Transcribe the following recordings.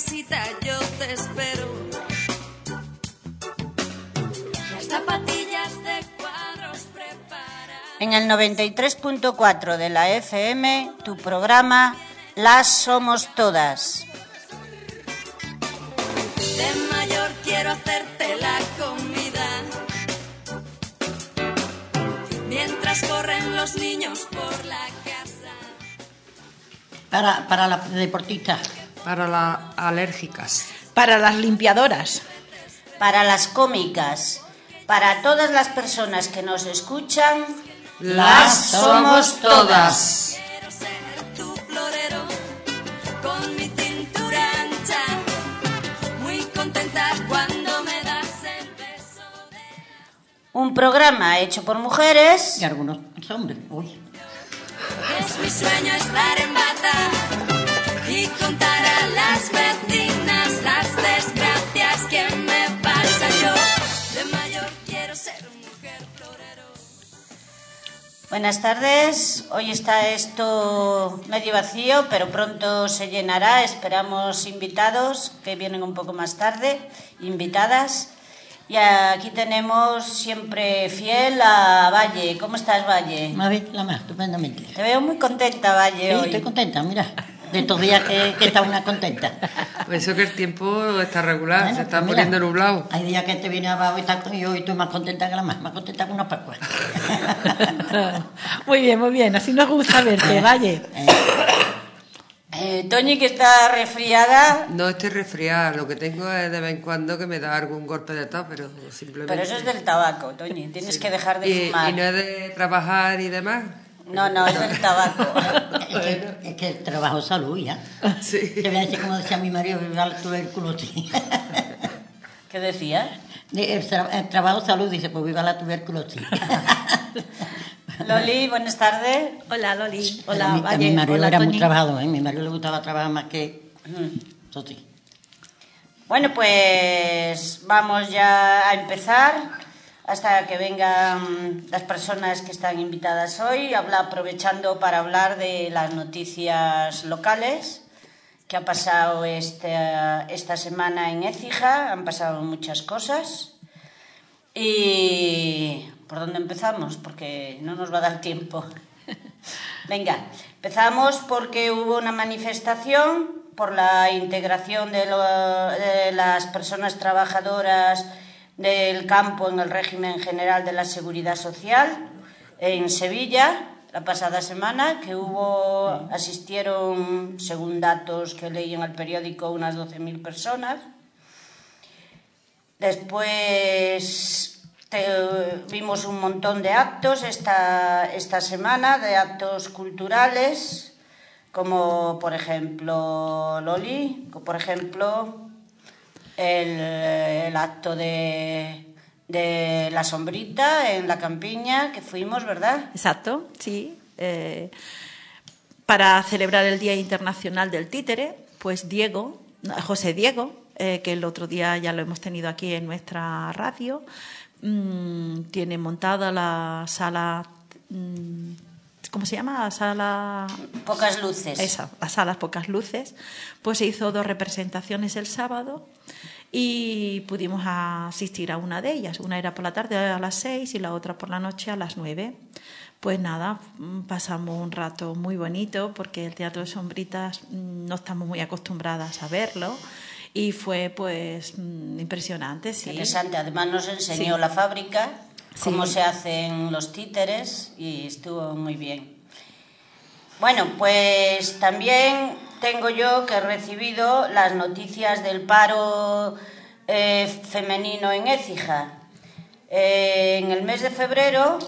casita yo te espero. Las zapatillas de cuadros preparadas. En el 93.4 de la FM, tu programa Las Somos Todas. De mayor quiero hacerte la comida. Mientras corren los niños por la casa. Para, para las deportistas. Para las alérgicas. Para las limpiadoras. Para las cómicas, para todas las personas que nos escuchan, Las somos todas. Quiero ser tu florero con mi cintura ancha. Muy contenta cuando me das el beso de. un programa hecho por mujeres Y algunos hombres. Uy. Es mi sueño estar en bata y contar a las vecinas las desgracias que me pasa yo. De mayor quiero ser mujer florero. Buenas tardes. Hoy está esto medio vacío, pero pronto se llenará. Esperamos invitados que vienen un poco más tarde, invitadas. Y aquí tenemos siempre fiel a Valle. ¿Cómo estás, Valle? Vez la más, estupendamente. Te veo muy contenta, Valle, Sí, hoy. estoy contenta, mira. De estos días que, que está una contenta. Pues eso que el tiempo está regular, Bueno, se está pues mira, poniendo nublado. Hay días que te viene abajo y, estás- y hoy estoy más contenta que la más. Más contenta que una pascua. Muy bien, muy bien. Así nos gusta verte, Valle. Eh, Toñi, que está resfriada, No estoy resfriada, lo que tengo es de vez en cuando que me da algún golpe de tos, pero simplemente... pero eso es del tabaco, Toñi. Tienes que dejar de y, fumar. y no es de trabajar y demás. No, no, es del tabaco. es, que, es que el trabajo es salud ya. Sí. Voy a decir como decía mi marido, viva la tuberculosis. ¿Qué decía? De- El, tra- el trabajo es salud, dice, pues viva la tuberculosis. Loli, buenas tardes. Hola, Loli. a Hola, mi, a Valle. mi marido Hola, era muy trabajador, ¿eh? Mi marido le gustaba trabajar más que... Eso sí. Bueno, pues vamos ya a empezar hasta que vengan las personas que están invitadas hoy, habla, aprovechando para hablar de las noticias locales que ha pasado esta, esta semana en Écija, han pasado muchas cosas. ¿Y por dónde empezamos? Porque no nos va a dar tiempo. Venga, empezamos porque hubo una manifestación por la integración de, lo- de las personas trabajadoras del campo en el régimen general de la seguridad social en Sevilla la pasada semana, que hubo, asistieron, según datos que leí en el periódico, unas 12.000 personas. Después vimos un montón de actos esta, esta semana, de actos culturales, como por ejemplo Loli, por ejemplo el, acto de, de la sombrita en la campiña que fuimos, ¿verdad? Exacto, sí. Eh, para celebrar el Día Internacional del Títere, pues Diego, José Diego, eh, que el otro día ya lo hemos tenido aquí en nuestra radio, mm, tiene montada la sala, mm, ¿cómo se llama? La sala Pocas luces. esa, las salas pocas luces, pues se hizo dos representaciones el sábado y pudimos asistir a una de ellas. Una era por la tarde a las seis y la otra por la noche a las nueve. Pues nada, pasamos un rato muy bonito porque el teatro de sombritas mm, no estamos muy acostumbradas a verlo y fue pues mm, impresionante, sí. Interesante. Además nos enseñó Sí. la fábrica cómo Sí. se hacen los títeres y estuvo muy bien. Bueno, pues también tengo yo que he recibido las noticias del paro eh, femenino en Écija. Eh, en el mes de febrero,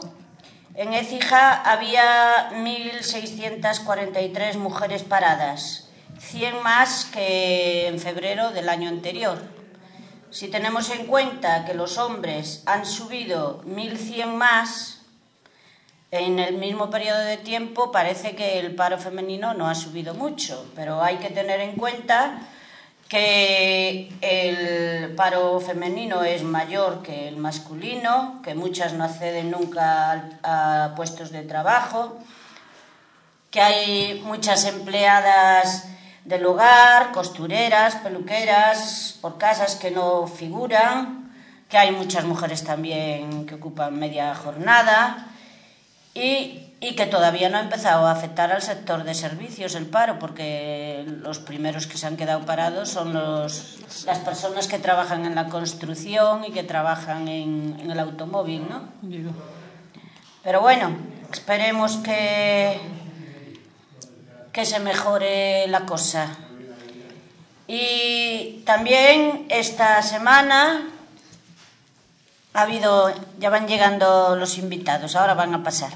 en Écija había 1.643 mujeres paradas, 100 más que en febrero del año anterior. Si tenemos en cuenta que los hombres han subido 1.100 más, en el mismo periodo de tiempo parece que el paro femenino no ha subido mucho, pero hay que tener en cuenta que el paro femenino es mayor que el masculino, que muchas no acceden nunca a puestos de trabajo, que hay muchas empleadas del hogar, costureras, peluqueras, por casas que no figuran, que hay muchas mujeres también que ocupan media jornada y, y que todavía no ha empezado a afectar al sector de servicios el paro, porque los primeros que se han quedado parados son los, las personas que trabajan en la construcción y que trabajan en, en el automóvil, ¿no? Pero bueno, esperemos que, que se mejore la cosa. Y también esta semana ha habido, ya van llegando los invitados, ahora van a pasar.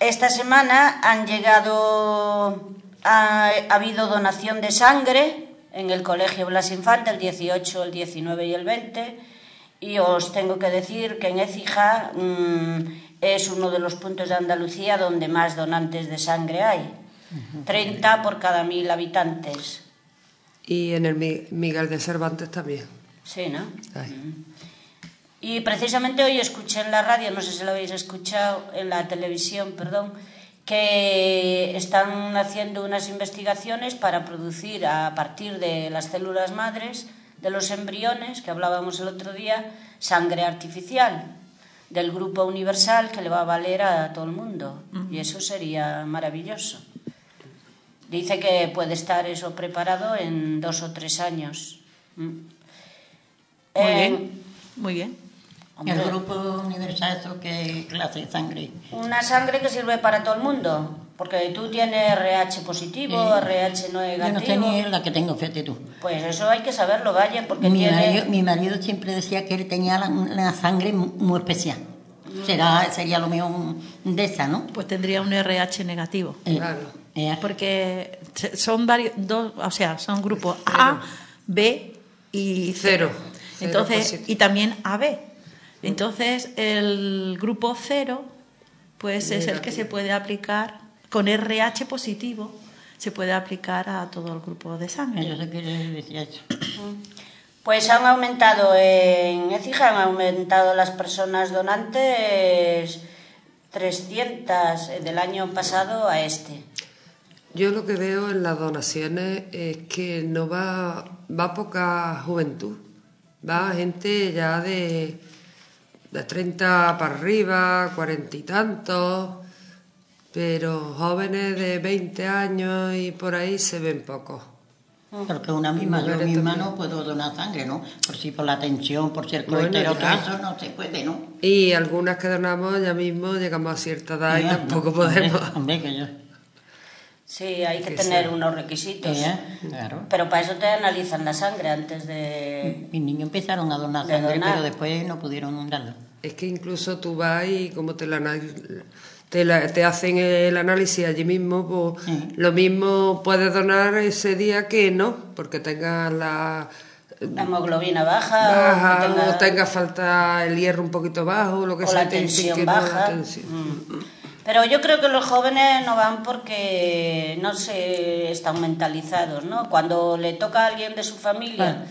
Esta semana han llegado, ha, ha habido donación de sangre en el Colegio Blas Infante el 18, el 19 y el 20. Y os tengo que decir que en Écija mmm, es uno de los puntos de Andalucía donde más donantes de sangre hay. 30 por cada mil habitantes. Y en el Mi- Miguel de Cervantes también. Sí, ¿no? Ay. Y precisamente hoy escuché en la radio, no sé si lo habéis escuchado, en la televisión, perdón, que están haciendo unas investigaciones para producir a partir de las células madres de los embriones, que hablábamos el otro día, sangre artificial del grupo universal que le va a valer a todo el mundo. Y eso sería maravilloso. Dice que puede estar eso preparado en dos o tres años. Mm. Muy Eh, bien, muy bien. hombre, El grupo universal, ¿eso qué clase de sangre? Una sangre que sirve para todo el mundo, porque tú tienes RH positivo, RH Yo no sé negativo. ni la que tengo, fíjate tú. Pues eso hay que saberlo, vaya, porque Mi tiene... marido, mi marido siempre decía que él tenía la, la sangre muy especial. Será, sería lo mío de esa, ¿no? Pues tendría un RH negativo. Eh, Claro. eh, Porque se- son varios, dos, o sea, son grupos A, B y C. Cero. Cero Entonces, y también AB. Entonces, el grupo cero, pues es el que se puede aplicar con RH positivo, se puede aplicar a todo el grupo de sangre. yo sé que. Pues han aumentado en Écija, han aumentado las personas donantes 300 del año pasado a este. Yo lo que veo en las donaciones es que no va, va poca juventud, va gente ya de, de 30 para arriba, 40 y tantos, pero jóvenes de 20 años y por ahí se ven pocos. Porque una misma, yo misma no puedo donar sangre, ¿no? Por si por la tensión, por ser Bueno, colesterol, todo eso no se puede, ¿no? Y algunas que donamos ya mismo llegamos a cierta edad y tampoco no, podemos. Hombre, hombre, que yo. Sí, hay que Que tener sea. unos requisitos. Eh, claro. Pero para eso te analizan la sangre antes de... Mis niños empezaron a donar De sangre, donar. pero después no pudieron darla. Es que incluso tú vas y como te la, te, la- te hacen el análisis allí mismo, pues Sí. lo mismo puedes donar ese día que no, porque tengas la La hemoglobina baja, baja que tenga- o tenga falta el hierro un poquito bajo, lo que o sea. la tensión que no, la baja. tensión. Mm. Pero yo creo que los jóvenes no van porque no se están mentalizados, ¿no? Cuando le toca a alguien de su familia,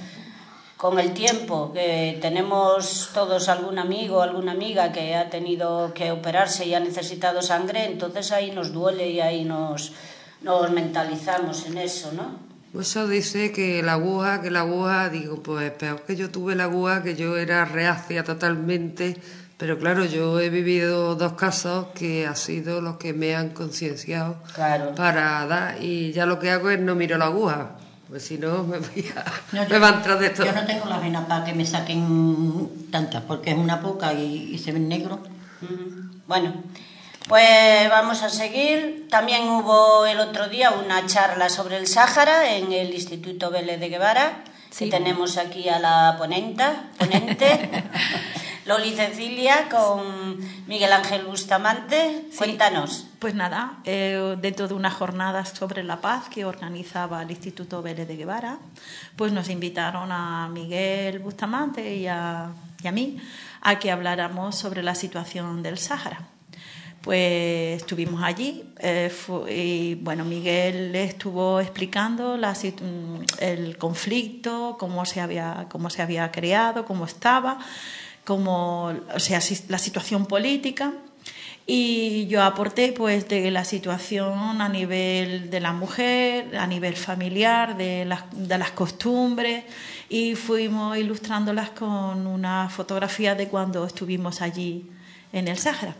con el tiempo, que tenemos todos algún amigo, alguna amiga que ha tenido que operarse y ha necesitado sangre, entonces ahí nos duele y ahí nos, nos mentalizamos en eso, ¿no? Eso dice que la aguja, que la aguja, digo, pues peor que yo tuve la aguja, que yo era reacia totalmente, pero claro, yo he vivido dos casos que han sido los que me han concienciado Claro. para dar, y ya lo que hago es no miro la aguja, pues si no me, voy a, No, me va a entrar de todo. Yo no tengo la vena para que me saquen tantas, porque es una poca y, y se ven negros. Ujú. Bueno, pues vamos a seguir. También hubo el otro día una charla sobre el Sáhara en el Instituto Vélez de Guevara. Sí. Que tenemos aquí a la ponenta, ponente, Loli Cecilia, con Miguel Ángel Bustamante. Sí. Cuéntanos. Pues nada, eh, dentro de unas jornadas sobre la paz que organizaba el Instituto Vélez de Guevara, pues nos invitaron a Miguel Bustamante y a, y a mí a que habláramos sobre la situación del Sáhara. Pues estuvimos allí eh, fu- y bueno, Miguel estuvo explicando la mm, el conflicto, cómo se había, cómo se había creado, cómo estaba, cómo, o sea, la situación política y yo aporté pues de la situación a nivel de la mujer, a nivel familiar, de las, de las costumbres y fuimos ilustrándolas con una fotografía de cuando estuvimos allí en el Sáhara.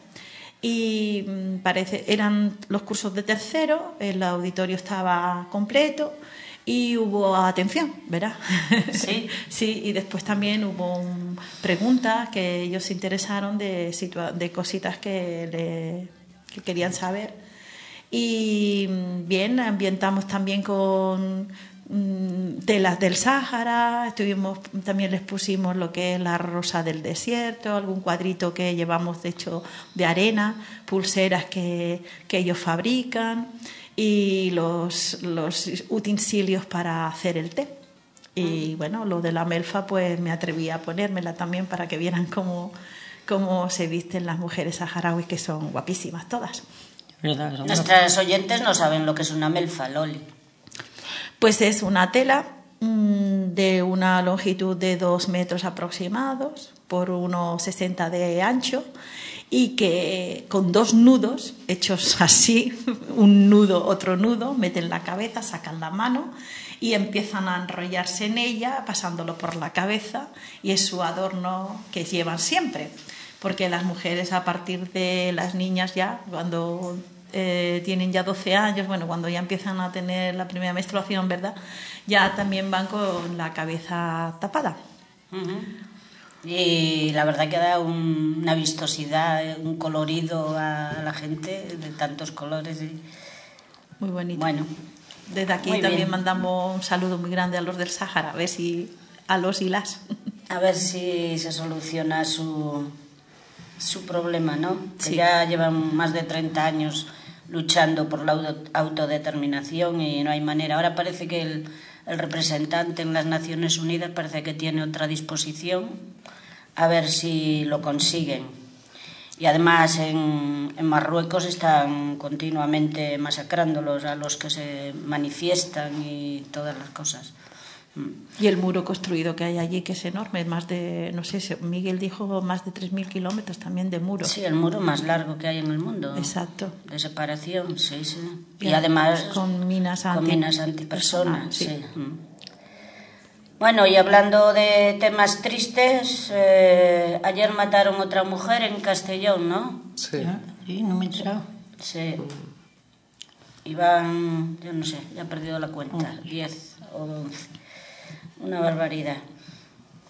Y mm, parece, eran los cursos de tercero, el auditorio estaba completo y hubo atención, ¿verdad? Sí. sí, y después también hubo un- preguntas que ellos se interesaron de, situa- de cositas que, le- que querían saber. Y mm, bien, ambientamos también con mm, telas del Sáhara, estuvimos, también les pusimos lo que es la rosa del desierto, algún cuadrito que llevamos de hecho de arena, pulseras que, que ellos fabrican y los, los utensilios para hacer el té. Y bueno, lo de la melfa, pues me atreví a ponérmela también para que vieran cómo, cómo se visten las mujeres saharauis, que son guapísimas todas. Nuestras oyentes no saben lo que es una melfa, Loli. Pues es una tela mm, de una longitud de dos metros aproximados por unos 60 de ancho y que con dos nudos hechos así, un nudo, otro nudo, meten la cabeza, sacan la mano y empiezan a enrollarse en ella pasándolo por la cabeza y es su adorno que llevan siempre. Porque las mujeres a partir de las niñas ya, cuando eh, tienen ya 12 años, bueno, cuando ya empiezan a tener la primera menstruación, ¿verdad? Ya también van con la cabeza tapada. Ujú. Y la verdad que da un- una vistosidad, un colorido a la gente de tantos colores. y- Muy bonito. Bueno, Desde aquí también bien. mandamos un saludo muy grande a los del Sáhara, a ver si a los y las. a ver si se soluciona su, su problema, ¿no? Que Sí. ya llevan más de 30 años luchando por la auto- autodeterminación y no hay manera. Ahora parece que el, el representante en las Naciones Unidas parece que tiene otra disposición. A ver si lo consiguen. Y además en, en Marruecos están continuamente masacrándolos a los que se manifiestan y todas las cosas. Y el muro construido que hay allí, que es enorme, más de, no sé, Miguel dijo más de 3.000 kilómetros también de muro. Sí, el muro más largo que hay en el mundo. Exacto. De separación, sí, sí. Y además con minas con minas antipersonas, personas, sí. sí. Mm. Bueno, y hablando de temas tristes, eh, ayer mataron otra mujer en Castellón, ¿no? Sí. Ah, Sí, no me he enterado. Sí. Iban, yo no sé, ya he perdido la cuenta, 10 o 11. Una barbaridad.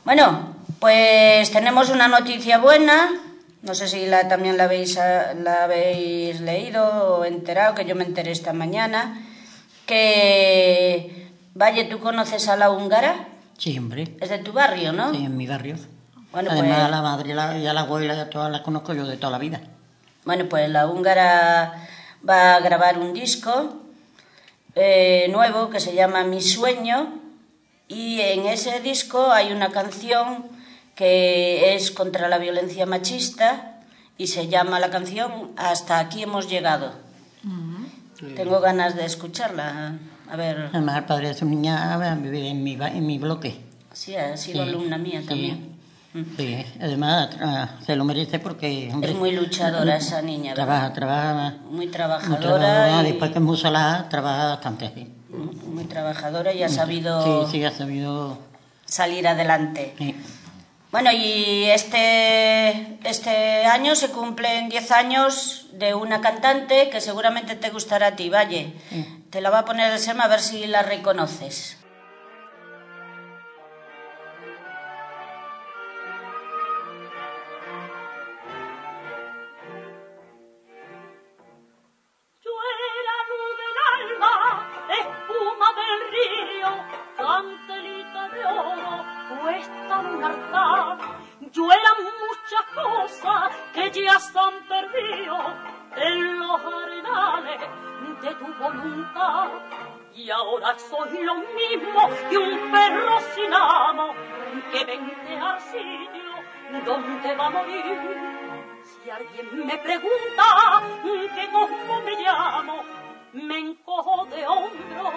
Bueno, pues tenemos una noticia buena. No sé si la, también la habéis, ah, la habéis leído o enterado, que yo me enteré esta mañana. Que, Valle, ¿tú conoces a la húngara? Sí, hombre. Es de tu barrio, ¿no? Sí, en mi barrio. Bueno, Además, pues- a la madre y la- y a la abuela, a todas las conozco yo de toda la vida. Bueno, pues la húngara va a grabar un disco eh, nuevo que se llama Mi Sueño y en ese disco hay una canción que es contra la violencia machista y se llama la canción Hasta aquí hemos llegado. Tengo ganas de escucharla. A ver, Además, el padre de su niña vive en mi, en mi bloque. sí, ha sido Sí, alumna mía sí. también. Mm. Sí, además ah, se lo merece porque... hombre, Es muy luchadora esa niña, ¿verdad? Trabaja, trabaja. Muy muy trabajadora. y- Después que es musalá, trabaja bastante, sí. Muy trabajadora y ha sabido Sí, sí, ha sabido... salir adelante. sí. Bueno, y este, este año se cumplen 10 años de una cantante que seguramente te gustará a ti, Valle. Te la va a poner el Sema a ver si la reconoces. Y ahora soy lo mismo que un perro sin amo que vente al sitio donde va a morir. Si alguien me pregunta que cómo me llamo, me encojo de hombro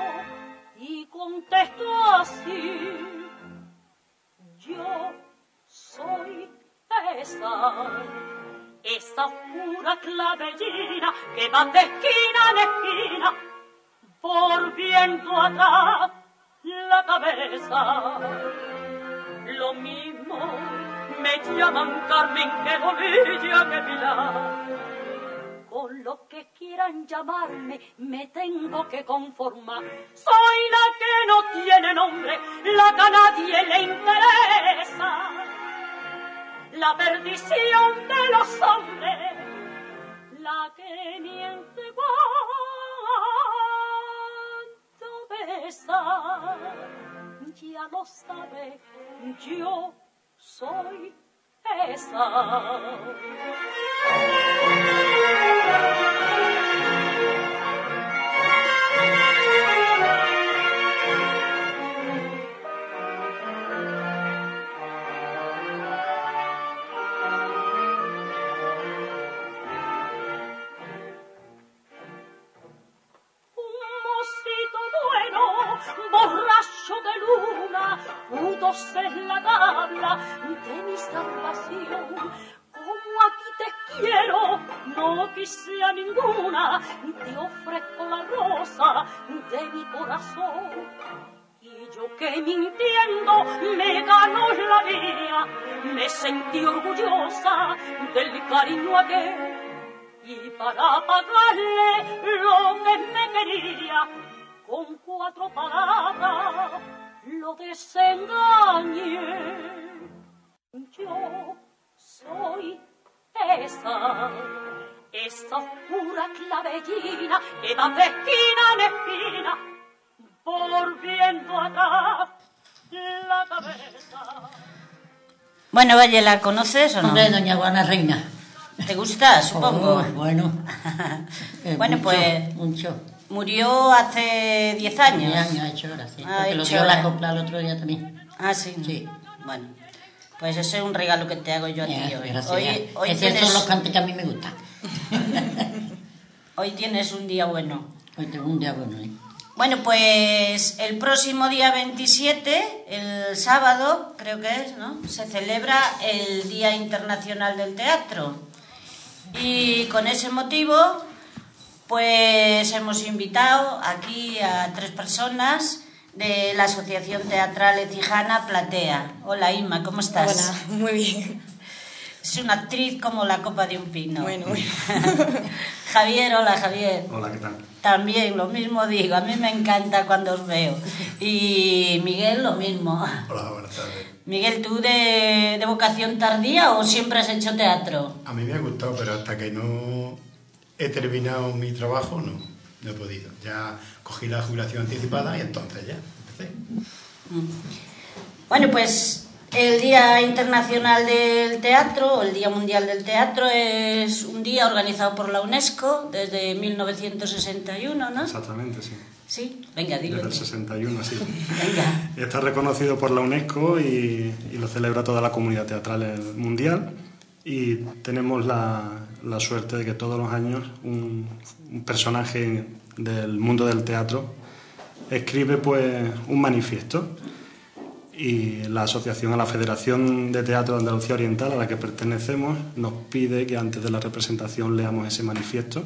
y contesto así. Yo soy esa, esa oscura clavellina que va de esquina en esquina, volviendo atrás la cabeza. Lo mismo me llaman Carmen que Bolilla que Pilar. Con lo que quieran llamarme, me tengo que conformar. Soy la que no tiene nombre, la que a nadie le interesa. La perdición de los hombres, la que miente cuando besa. Ya lo sabe, yo soy esa. Ninguna, te ofrezco la rosa de mi corazón. Y yo que mintiendo me ganó la vida, me sentí orgullosa del cariño aquel y para pagarle lo que me quería, con cuatro palabras lo desengañé. Yo soy esa, esa oscura clavellina que va de esquina en esquina, volviendo atrás la cabeza. Bueno, Valle, ¿la conoces o no? Hombre, doña Juana Reina. ¿Te gusta, supongo? Oh, bueno. Eh, Bueno, mucho, pues- Mucho. Murió hace 10 años. Mi año ha hecho ahora, sí. Ha Porque lo dio la copla el otro día también. Ah, sí. Sí. Bueno, pues ese es un regalo que te hago yo a ti hoy. Hoy, hoy Esos tienes, son los cantes que a mí me gustan. hoy tienes un día bueno. Hoy tengo un día bueno, ¿eh? Bueno, pues el próximo día 27, el sábado, creo que es, ¿no? Se celebra el Día Internacional del Teatro. Y con ese motivo, pues hemos invitado aquí a tres personas de la Asociación Teatral Ecijana Platea. Hola Inma, ¿cómo estás? Hola, muy bien. Es una actriz como la copa de un pino. Bueno, bueno. Javier, hola Javier. Hola, ¿qué tal? También, lo mismo digo, a mí me encanta cuando os veo. Y Miguel, lo mismo. Hola, buenas tardes. Miguel, ¿tú de, de vocación tardía o siempre has hecho teatro? A mí me ha gustado, pero hasta que no he terminado mi trabajo, no, no he podido. Ya cogí la jubilación anticipada y entonces ya empecé. Bueno, pues el Día Internacional del Teatro, o el Día Mundial del Teatro, es un día organizado por la UNESCO desde 1961, ¿no? Exactamente, sí. Sí, venga, dilo. Desde el tú. 61, sí. Venga. Está reconocido por la UNESCO y, y lo celebra toda la comunidad teatral mundial. Y tenemos la, la suerte de que todos los años un, un personaje del mundo del teatro escribe pues un manifiesto. Y la asociación a la Federación de Teatro de Andalucía Oriental a la que pertenecemos nos pide que antes de la representación leamos ese manifiesto.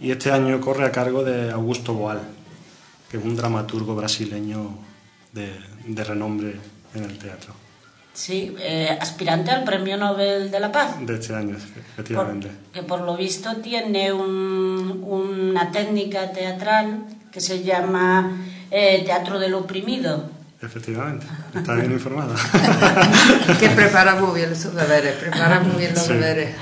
Y este año corre a cargo de Augusto Boal, que es un dramaturgo brasileño de, de renombre en el teatro, Sí, eh, aspirante al Premio Nobel de la Paz. de este año, Por- efectivamente. que por lo visto tiene un- una técnica teatral que se llama eh, teatro del oprimido. Efectivamente, está bien informada. Que prepara muy bien sus deberes, prepara muy bien los Sí. deberes.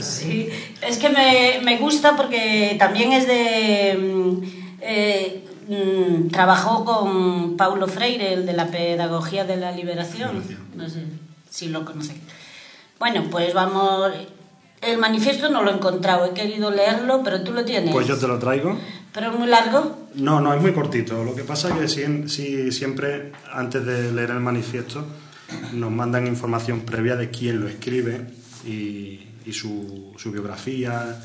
Sí, es que me, me gusta porque también es de... mm, eh, mm, trabajó con Paulo Freire, el de la Pedagogía de la Liberación. No sé si lo conocéis. Bueno, pues vamos... El manifiesto no lo he encontrado, he querido leerlo, pero tú lo tienes. Pues yo te lo traigo. Pero es muy largo. No, no, es muy cortito. Lo que pasa es que si, si siempre, antes de leer el manifiesto, nos mandan información previa de quién lo escribe y, y su, su biografía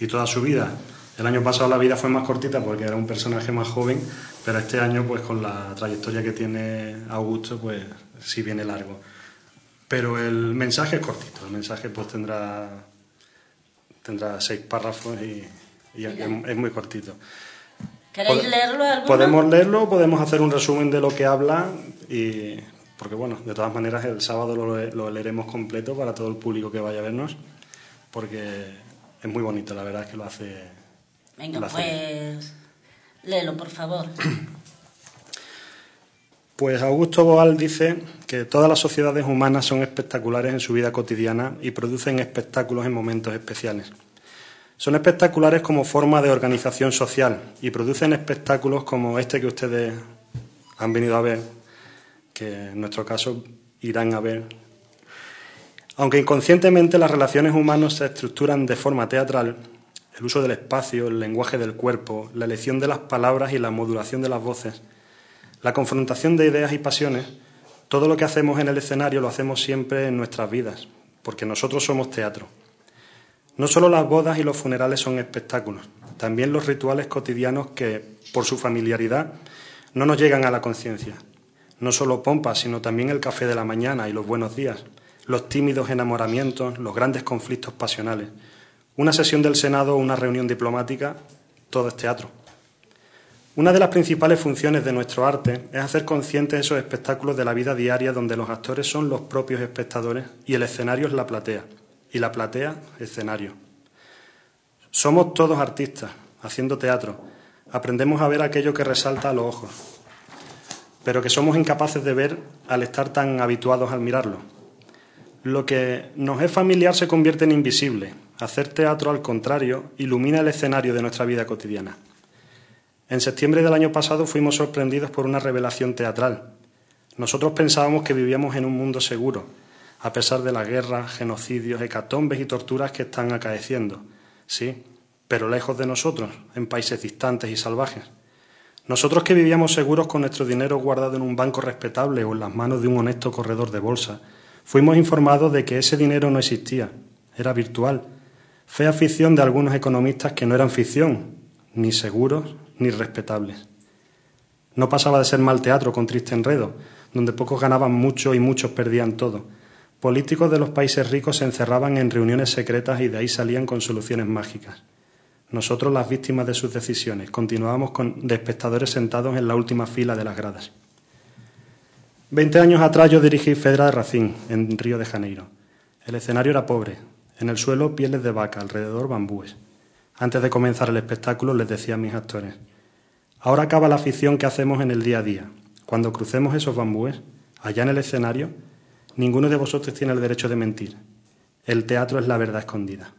y toda su vida. El año pasado la vida fue más cortita porque era un personaje más joven, pero este año, pues con la trayectoria que tiene Augusto, pues sí viene largo. Pero el mensaje es cortito, el mensaje pues tendrá tendrá seis párrafos y, y es, es muy cortito. ¿Queréis leerlo alguno? Podemos leerlo, podemos hacer un resumen de lo que habla y porque bueno, de todas maneras el sábado lo, lo leeremos completo para todo el público que vaya a vernos porque es muy bonito, la verdad es que lo hace. Venga, pues léelo, por favor. Pues Augusto Boal dice que todas las sociedades humanas son espectaculares en su vida cotidiana y producen espectáculos en momentos especiales. Son espectaculares como forma de organización social y producen espectáculos como este que ustedes han venido a ver, que en nuestro caso irán a ver. Aunque inconscientemente las relaciones humanas se estructuran de forma teatral, el uso del espacio, el lenguaje del cuerpo, la elección de las palabras y la modulación de las voces, la confrontación de ideas y pasiones, todo lo que hacemos en el escenario lo hacemos siempre en nuestras vidas, porque nosotros somos teatro. No solo las bodas y los funerales son espectáculos, también los rituales cotidianos que, por su familiaridad, no nos llegan a la conciencia. No solo pompas, sino también el café de la mañana y los buenos días, los tímidos enamoramientos, los grandes conflictos pasionales. Una sesión del Senado o una reunión diplomática, todo es teatro. Una de las principales funciones de nuestro arte es hacer conscientes esos espectáculos de la vida diaria donde los actores son los propios espectadores y el escenario es la platea, y la platea escenario. Somos todos artistas, haciendo teatro. Aprendemos a ver aquello que resalta a los ojos, pero que somos incapaces de ver al estar tan habituados al mirarlo. Lo que nos es familiar se convierte en invisible. Hacer teatro, al contrario, ilumina el escenario de nuestra vida cotidiana. En septiembre del año pasado fuimos sorprendidos por una revelación teatral. Nosotros pensábamos que vivíamos en un mundo seguro, a pesar de las guerras, genocidios, hecatombes y torturas que están acaeciendo. Sí, pero lejos de nosotros, en países distantes y salvajes. Nosotros que vivíamos seguros con nuestro dinero guardado en un banco respetable o en las manos de un honesto corredor de bolsa, fuimos informados de que ese dinero no existía, era virtual. Fea ficción de algunos economistas que no eran ficción, ni seguros ni respetables. No pasaba de ser mal teatro con triste enredo, donde pocos ganaban mucho y muchos perdían todo. Políticos de los países ricos se encerraban en reuniones secretas y de ahí salían con soluciones mágicas. Nosotros, las víctimas de sus decisiones, continuábamos con, de espectadores sentados en la última fila de las gradas. Veinte años atrás yo dirigí Fedra de Racín, en Río de Janeiro. El escenario era pobre. En el suelo pieles de vaca, alrededor bambúes. Antes de comenzar el espectáculo les decía a mis actores, ahora acaba la ficción que hacemos en el día a día. Cuando crucemos esos bambúes, allá en el escenario, ninguno de vosotros tiene el derecho de mentir. El teatro es la verdad escondida.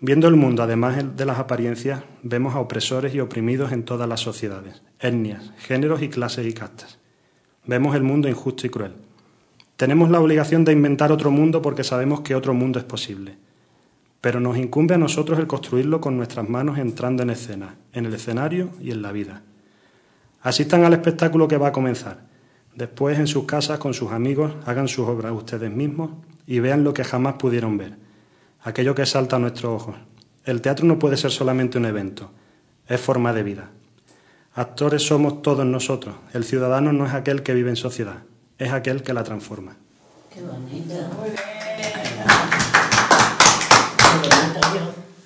Viendo el mundo, además de las apariencias, vemos a opresores y oprimidos en todas las sociedades, etnias, géneros y clases y castas. Vemos el mundo injusto y cruel. Tenemos la obligación de inventar otro mundo porque sabemos que otro mundo es posible. Pero nos incumbe a nosotros el construirlo con nuestras manos entrando en escena, en el escenario y en la vida. Asistan al espectáculo que va a comenzar. Después, en sus casas, con sus amigos, hagan sus obras ustedes mismos y vean lo que jamás pudieron ver, aquello que salta a nuestros ojos. El teatro no puede ser solamente un evento, es forma de vida. Actores somos todos nosotros. El ciudadano no es aquel que vive en sociedad, es aquel que la transforma. Qué bonito.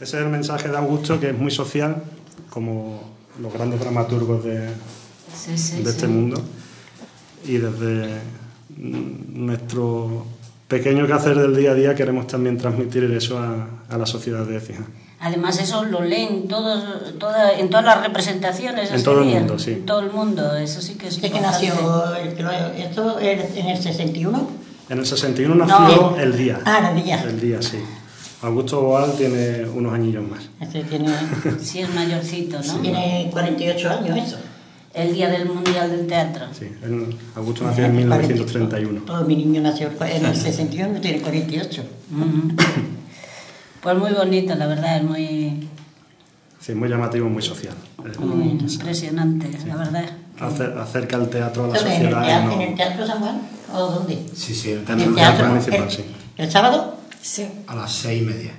Ese es el mensaje de Augusto, que es muy social, como los grandes dramaturgos de, Sí, sí, de sí. este mundo. Y desde nuestro pequeño quehacer del día a día queremos también transmitir eso a, a la sociedad de Écija. Además, eso lo leen todos, toda, en todas las representaciones. En todo el día. mundo, sí. En todo el mundo, eso sí que es ¿De importante. nació el esto en el 61? En el 61 nació No. el día. Ah, el día. El día, sí. Augusto Boal tiene unos añillos más. Este tiene, Sí, es mayorcito, ¿no? tiene 48 años eso. El día del Mundial del Teatro. Sí, él- Augusto nació en 1931. Todo mi niño nació en el 61, tiene 48. Ujú. Pues muy bonito, la verdad, es muy, Sí, muy llamativo, muy social. Muy impresionante, la verdad. acer- acerca el teatro a la ¿Dónde? ¿En el, sociedad. y teatro, no- ¿En el Teatro San Juan? ¿O dónde? Sí, sí, el ¿En teatro el teatro teatro? municipal, ¿El- sí. ¿El sábado? Sí. a las seis y media.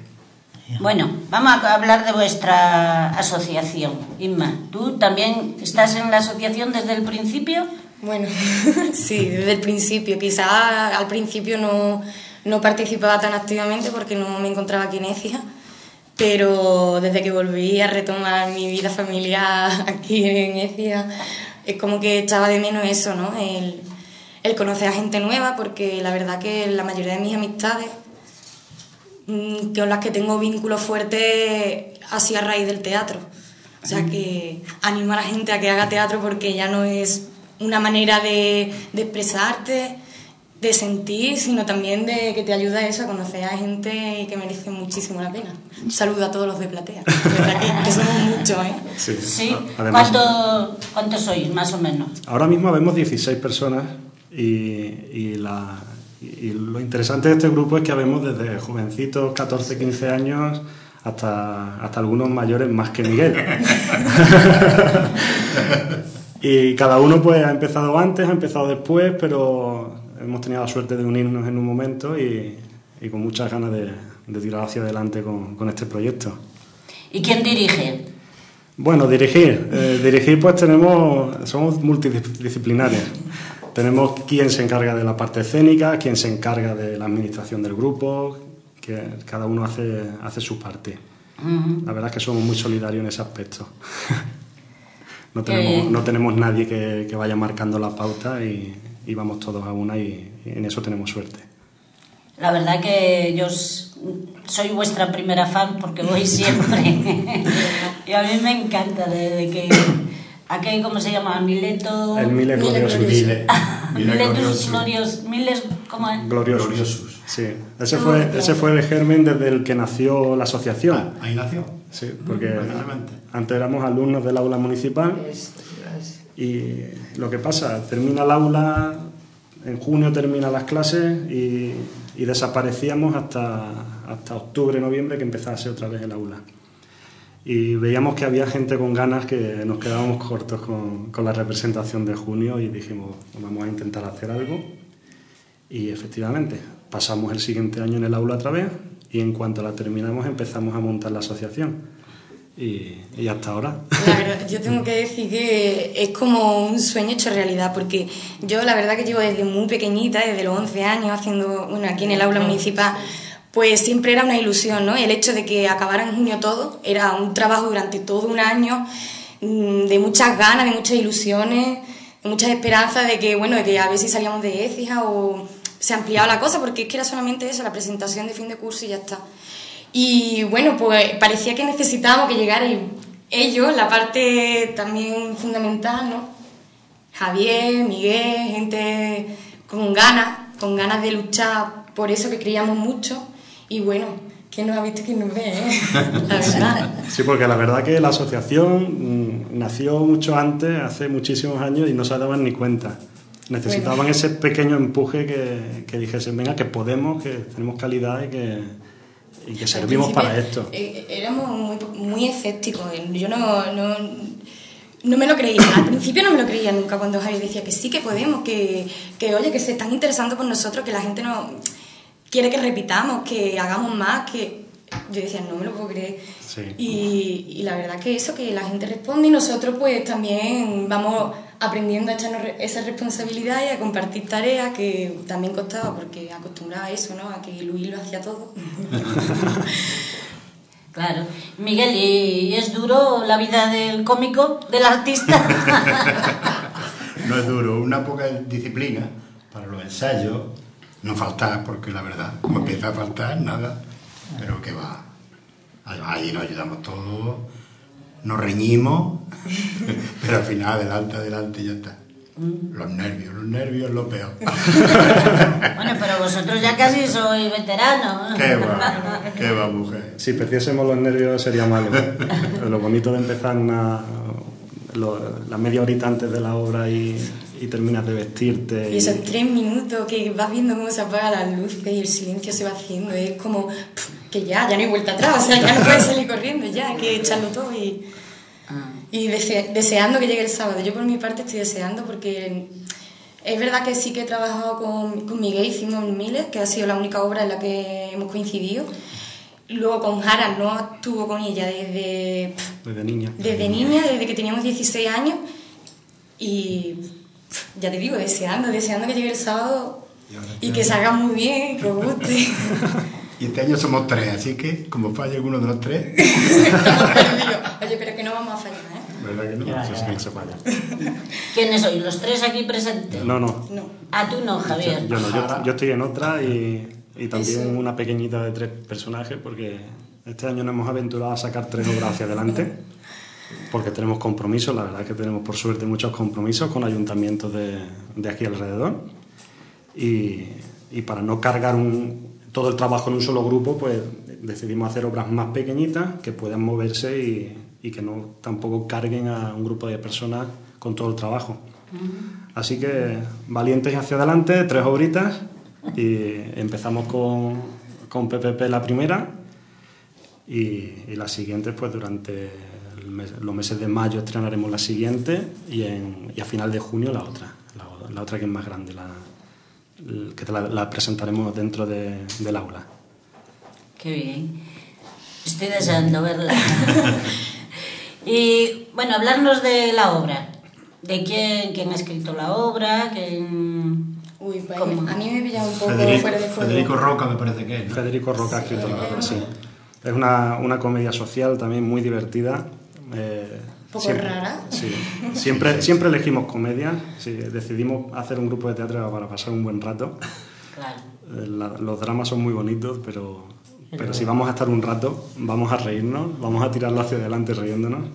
Bueno, vamos a hablar de vuestra asociación. Inma, ¿tú también estás en la asociación desde el principio? Bueno, sí, desde el principio. Quizás al principio no, no participaba tan activamente porque no me encontraba aquí en Écija, pero desde que volví a retomar mi vida familiar aquí en Ecija, es como que echaba de menos eso, ¿no? El, el conocer a gente nueva, porque la verdad que la mayoría de mis amistades mm, con las que tengo vínculos fuertes ha sido a raíz del teatro. O sea que animo a la gente a que haga teatro porque ya no es una manera de, de expresarte, de sentir, sino también de que te ayuda a eso, a conocer a gente que merece muchísimo la pena. Un saludo a todos los de Platea, que, que somos muchos, ¿eh? Sí. Sí. Además, ¿Cuánto, ¿Cuántos sois, más o menos? ahora mismo vemos 16 personas y, y la- y lo interesante de este grupo es que habemos desde jovencitos, 14, 15 años, hasta, hasta algunos mayores más que Miguel. y cada uno pues ha empezado antes, ha empezado después, pero hemos tenido la suerte de unirnos en un momento y, y con muchas ganas de, de tirar hacia adelante con, con este proyecto. ¿Y quién dirige? Bueno, dirigir. Eh, dirigir pues tenemos, somos multidisciplinarios. Tenemos quien se encarga de la parte escénica, quien se encarga de la administración del grupo, que cada uno hace, hace su parte. La verdad es que somos muy solidarios en ese aspecto. no, tenemos, no tenemos nadie que, que vaya marcando la pauta y, y vamos todos a una y, y en eso tenemos suerte. La verdad que yo soy vuestra primera fan porque voy siempre. y a mí me encanta desde que aquel, ¿cómo se llama? Mileto... El Mile glorioso. Mile, Mile Miletus glorioso. glorios, Miles, ¿cómo es? Gloriosos. Gloriosos. Sí, ese fue, ese fue el germen desde el que nació la asociación. Ah, ahí nació. Sí, porque Precisamente. antes éramos alumnos del aula municipal y lo que pasa, termina el aula, en junio terminan las clases y, y desaparecíamos hasta, hasta octubre, noviembre que empezase otra vez el aula. Y veíamos que había gente con ganas que nos quedábamos cortos con, con la representación de junio y dijimos, vamos a intentar hacer algo. Y efectivamente, pasamos el siguiente año en el aula otra vez y en cuanto la terminamos empezamos a montar la asociación. Y, hasta ahora. Yo tengo que decir que es como un sueño hecho realidad, porque yo la verdad que llevo desde muy pequeñita, desde los 11 años, haciendo, bueno, aquí en el aula municipal, pues siempre era una ilusión, ¿no? El hecho de que acabara en junio todo, era un trabajo durante todo un año, mm, de muchas ganas, de muchas ilusiones, de muchas esperanzas de que, bueno, de que a ver si salíamos de Écija o se ampliaba la cosa, porque es que era solamente eso, la presentación de fin de curso y ya está. Y bueno, pues parecía que necesitábamos que llegaran ellos, la parte también fundamental, ¿no? Javier, Miguel, gente con ganas, con ganas de luchar por eso que creíamos mucho. Y bueno, ¿quién nos ha visto quién nos ve? eh? La verdad. Sí, porque la verdad que la asociación mm, nació mucho antes, hace muchísimos años, y no se daban ni cuenta. Necesitaban Bueno. ese pequeño empuje que, que dijesen, venga, que podemos, que tenemos calidad y que, y que servimos para esto. eh, éramos muy, muy escépticos. Yo no, no, no me lo creía. Al principio no me lo creía nunca cuando Javi decía que sí, que podemos, que, que oye, que se están interesando por nosotros, que la gente no quiere que repitamos, que hagamos más, que yo decía, no me lo puedo creer. Sí. Y, y la verdad que eso, que la gente responde y nosotros pues también vamos aprendiendo a echarnos esa responsabilidad y a compartir tareas que también costaba porque acostumbraba a eso, ¿no? A que Luis lo hacía todo. Claro. Miguel, ¿y es duro la vida del cómico, del artista? No es duro, una poca disciplina para los ensayos, no faltar, porque la verdad, como empieza a faltar, nada, pero que va. Ahí nos ayudamos todos, nos reñimos, pero al final adelante, adelante y ya está. Los nervios, los nervios es lo peor. bueno, pero vosotros ya casi sois veteranos. Qué va, qué va, mujer. Si perdiésemos los nervios sería malo. Lo bonito de empezar una, lo- la media horita antes de la obra y, y terminas de vestirte. Y esos tres minutos que vas viendo cómo se apagan las luces y el silencio se va haciendo, es como pff, que ya, ya no hay vuelta atrás, o sea, ya no puedes salir corriendo, ya hay que echarlo todo y, y dese- deseando que llegue el sábado. Yo por mi parte estoy deseando porque es verdad que sí que he trabajado con, con Miguel, hicimos Miles, que ha sido la única obra en la que hemos coincidido. Luego con Jara no estuvo con ella desde Desde niña. desde niña, desde que teníamos 16 años. Y ya te digo, deseando, deseando que llegue el sábado y que salga muy bien, que os guste. Y este año somos tres, así que como falla alguno de los tres. Oye, pero que no vamos a fallar, ¿eh? ¿verdad que no? Falla. ¿Quiénes sois? ¿Los tres aquí presentes? No, no. No. Ah, tú no, Javier. Yo no, yo, yo estoy en otra y, y también una pequeñita de tres personajes porque este año nos hemos aventurado a sacar tres obras hacia adelante porque tenemos compromisos, la verdad es que tenemos por suerte muchos compromisos con ayuntamientos de, de aquí alrededor y, y para no cargar un- todo el trabajo en un solo grupo pues decidimos hacer obras más pequeñitas que puedan moverse y, y que no tampoco carguen a un grupo de personas con todo el trabajo. Así que valientes hacia adelante, tres obritas y empezamos con, con PPP la primera y, y la siguiente pues durante mes- los meses de mayo estrenaremos la siguiente y, en- y a final de junio la otra, la, la otra que es más grande, la, que te la, la presentaremos dentro de- del aula. Qué bien. Estoy deseando verla. y bueno, hablarnos de la obra. ¿De quién, quién ha escrito la obra? ¿Quién... Uy, pues, ¿Cómo? a mí me pilla un poco Federico, fuera de juego. Federico Roca me parece que es. ¿no? Federico Roca ha escrito la obra, sí. Es una, una comedia social también muy divertida. eh, Poco siempre- rara. Sí. Siempre, siempre elegimos comedias. sí, decidimos hacer un grupo de teatro para pasar un buen rato. Claro. Eh, la- los dramas son muy bonitos, pero, pero si vamos a estar un rato, vamos a reírnos, vamos a tirarlo hacia adelante riéndonos.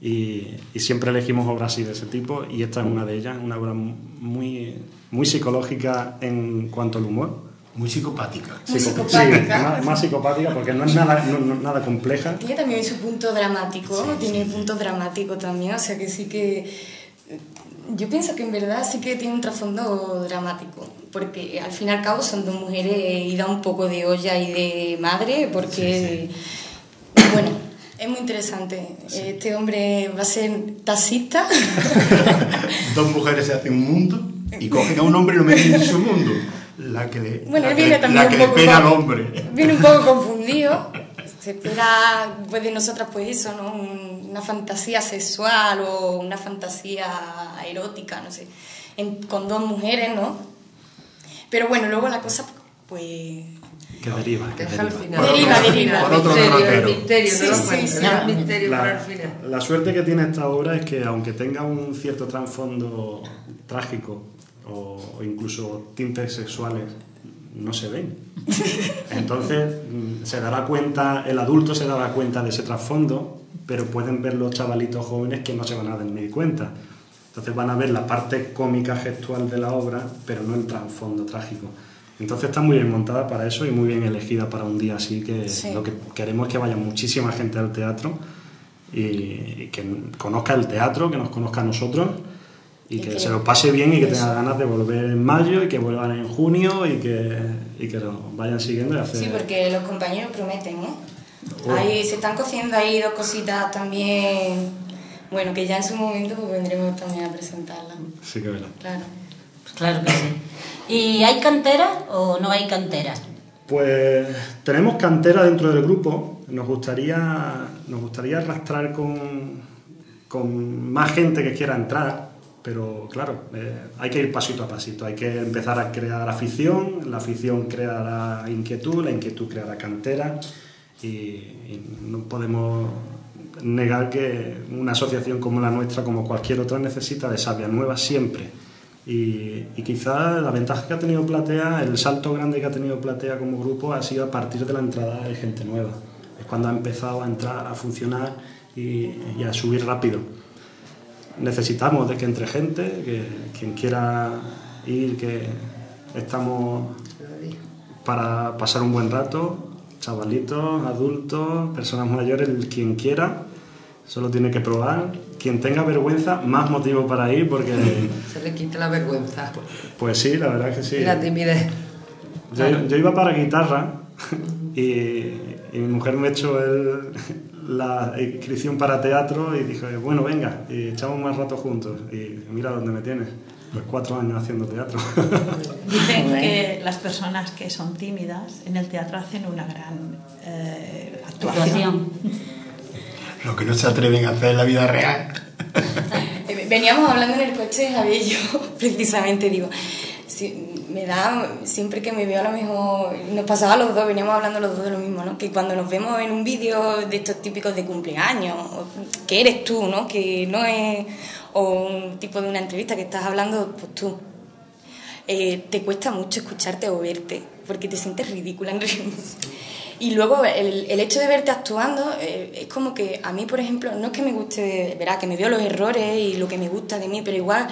Y, y siempre elegimos obras así de ese tipo, y esta es una de ellas, una obra muy, muy psicológica en cuanto al humor. Muy psicopática. Muy Psico- psicopática. Sí, más, más psicopática porque no es nada, no- no- nada compleja. Tiene también su punto dramático, tiene punto dramático también, o sea que sí que... Yo pienso que en verdad sí que tiene un trasfondo dramático, porque al fin y al cabo son dos mujeres y da un poco de olla y de madre, porque, bueno, es muy interesante. Este hombre va a ser taxista, Dos mujeres se hacen un mundo y cogen a un hombre y lo meten en su mundo. La que le, bueno, la que viene le- también la que un le poco... pega al hombre. Viene un poco confundido, se espera pues, de nosotras pues eso, ¿no? Un- Una fantasía sexual o una fantasía erótica, no sé, en- con dos mujeres, ¿no? Pero bueno, luego la cosa pues... Que deriva, que Deja al deriva. final. Deriva, deriva. Por otro misterio, misterio, Sí, no sí, sí. el misterio para el final. La, la suerte que tiene esta obra es que aunque tenga un cierto trasfondo trágico o, o incluso tintes sexuales, no se ven. Entonces mm, se dará cuenta, el adulto se dará cuenta de ese trasfondo, pero pueden ver los chavalitos jóvenes que no se van a dar ni cuenta. Entonces van a ver la parte cómica gestual de la obra, pero no el trasfondo trágico. Entonces está muy bien montada para eso y muy bien elegida para un día así que Sí. lo que queremos es que vaya muchísima gente al teatro y, y que conozca el teatro, que nos conozca a nosotros y, que, que- se lo pase bien y que tenga ganas de volver en mayo y que vuelvan en junio y que, y que lo vayan siguiendo y hacer... Sí, porque los compañeros prometen, ¿eh? Oh. Ahí se están cociendo ahí dos cositas también, bueno, que ya en su momento pues, vendremos también a presentarlas, Sí que verdad. claro. Pues claro que sí. ¿Y hay cantera o no hay cantera? Pues tenemos cantera dentro del grupo. Nos gustaría, nos gustaría arrastrar con, con más gente que quiera entrar, pero claro, eh, hay que ir pasito a pasito. Hay que empezar a crear afición, la afición creará inquietud, la inquietud creará cantera y, y no podemos negar que una asociación como la nuestra, como cualquier otra, necesita de savia nueva siempre. Y, y quizá la ventaja que ha tenido Platea, el salto grande que ha tenido Platea como grupo ha sido a partir de la entrada de gente nueva. Es cuando ha empezado a entrar, a funcionar y, y a subir rápido. Necesitamos de que entre gente, que quien quiera ir, que estamos para pasar un buen rato, chavalitos, adultos, personas mayores, quien quiera, solo tiene que probar. Quien tenga vergüenza, más motivo para ir, porque Se le quita la vergüenza pues sí, la verdad es que sí. y la timidez. Yo, yo iba para guitarra y, y mi mujer me echó el- la inscripción para teatro y dije, bueno, venga, y echamos más rato juntos. Y mira dónde me tienes. Pues cuatro años haciendo teatro. Dicen que las personas que son tímidas en el teatro hacen una gran eh, actuación. Lo que no se atreven a hacer en la vida real. Veníamos hablando en el coche, Javier y yo, precisamente, digo, si- me da, siempre que me veo a lo mismo, nos pasaba los dos, veníamos hablando los dos de lo mismo, ¿no? Que cuando nos vemos en un vídeo de estos típicos de cumpleaños, que eres tú, ¿no? Que no es, o un tipo de una entrevista que estás hablando, pues tú. Eh, te cuesta mucho escucharte o verte, porque te sientes ridícula en realidad. Y luego el, el hecho de verte actuando eh, es como que a mí, por ejemplo, no es que me guste, verá, que me veo los errores y lo que me gusta de mí, pero igual,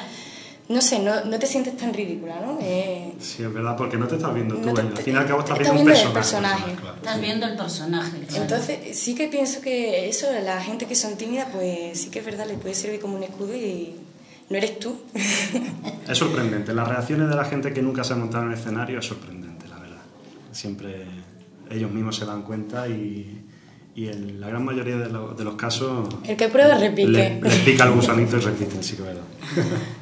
no sé, no, no te sientes tan ridícula, ¿no? Eh, Sí, es verdad, porque no te estás viendo tú. No te- al fin y al cabo estás estás viendo un viendo personaje. personaje. Estás viendo el personaje. claro. Entonces, sí que pienso que eso, la gente que son tímidas, pues sí que es verdad, le puede servir como un escudo y no eres tú. Es sorprendente. Las reacciones de la gente que nunca se ha montado en el escenario es sorprendente, la verdad. Siempre ellos mismos se dan cuenta y, y en la gran mayoría de, lo- de los casos El que prueba repite. le- les pica el gusanito y repiten, sí que es verdad.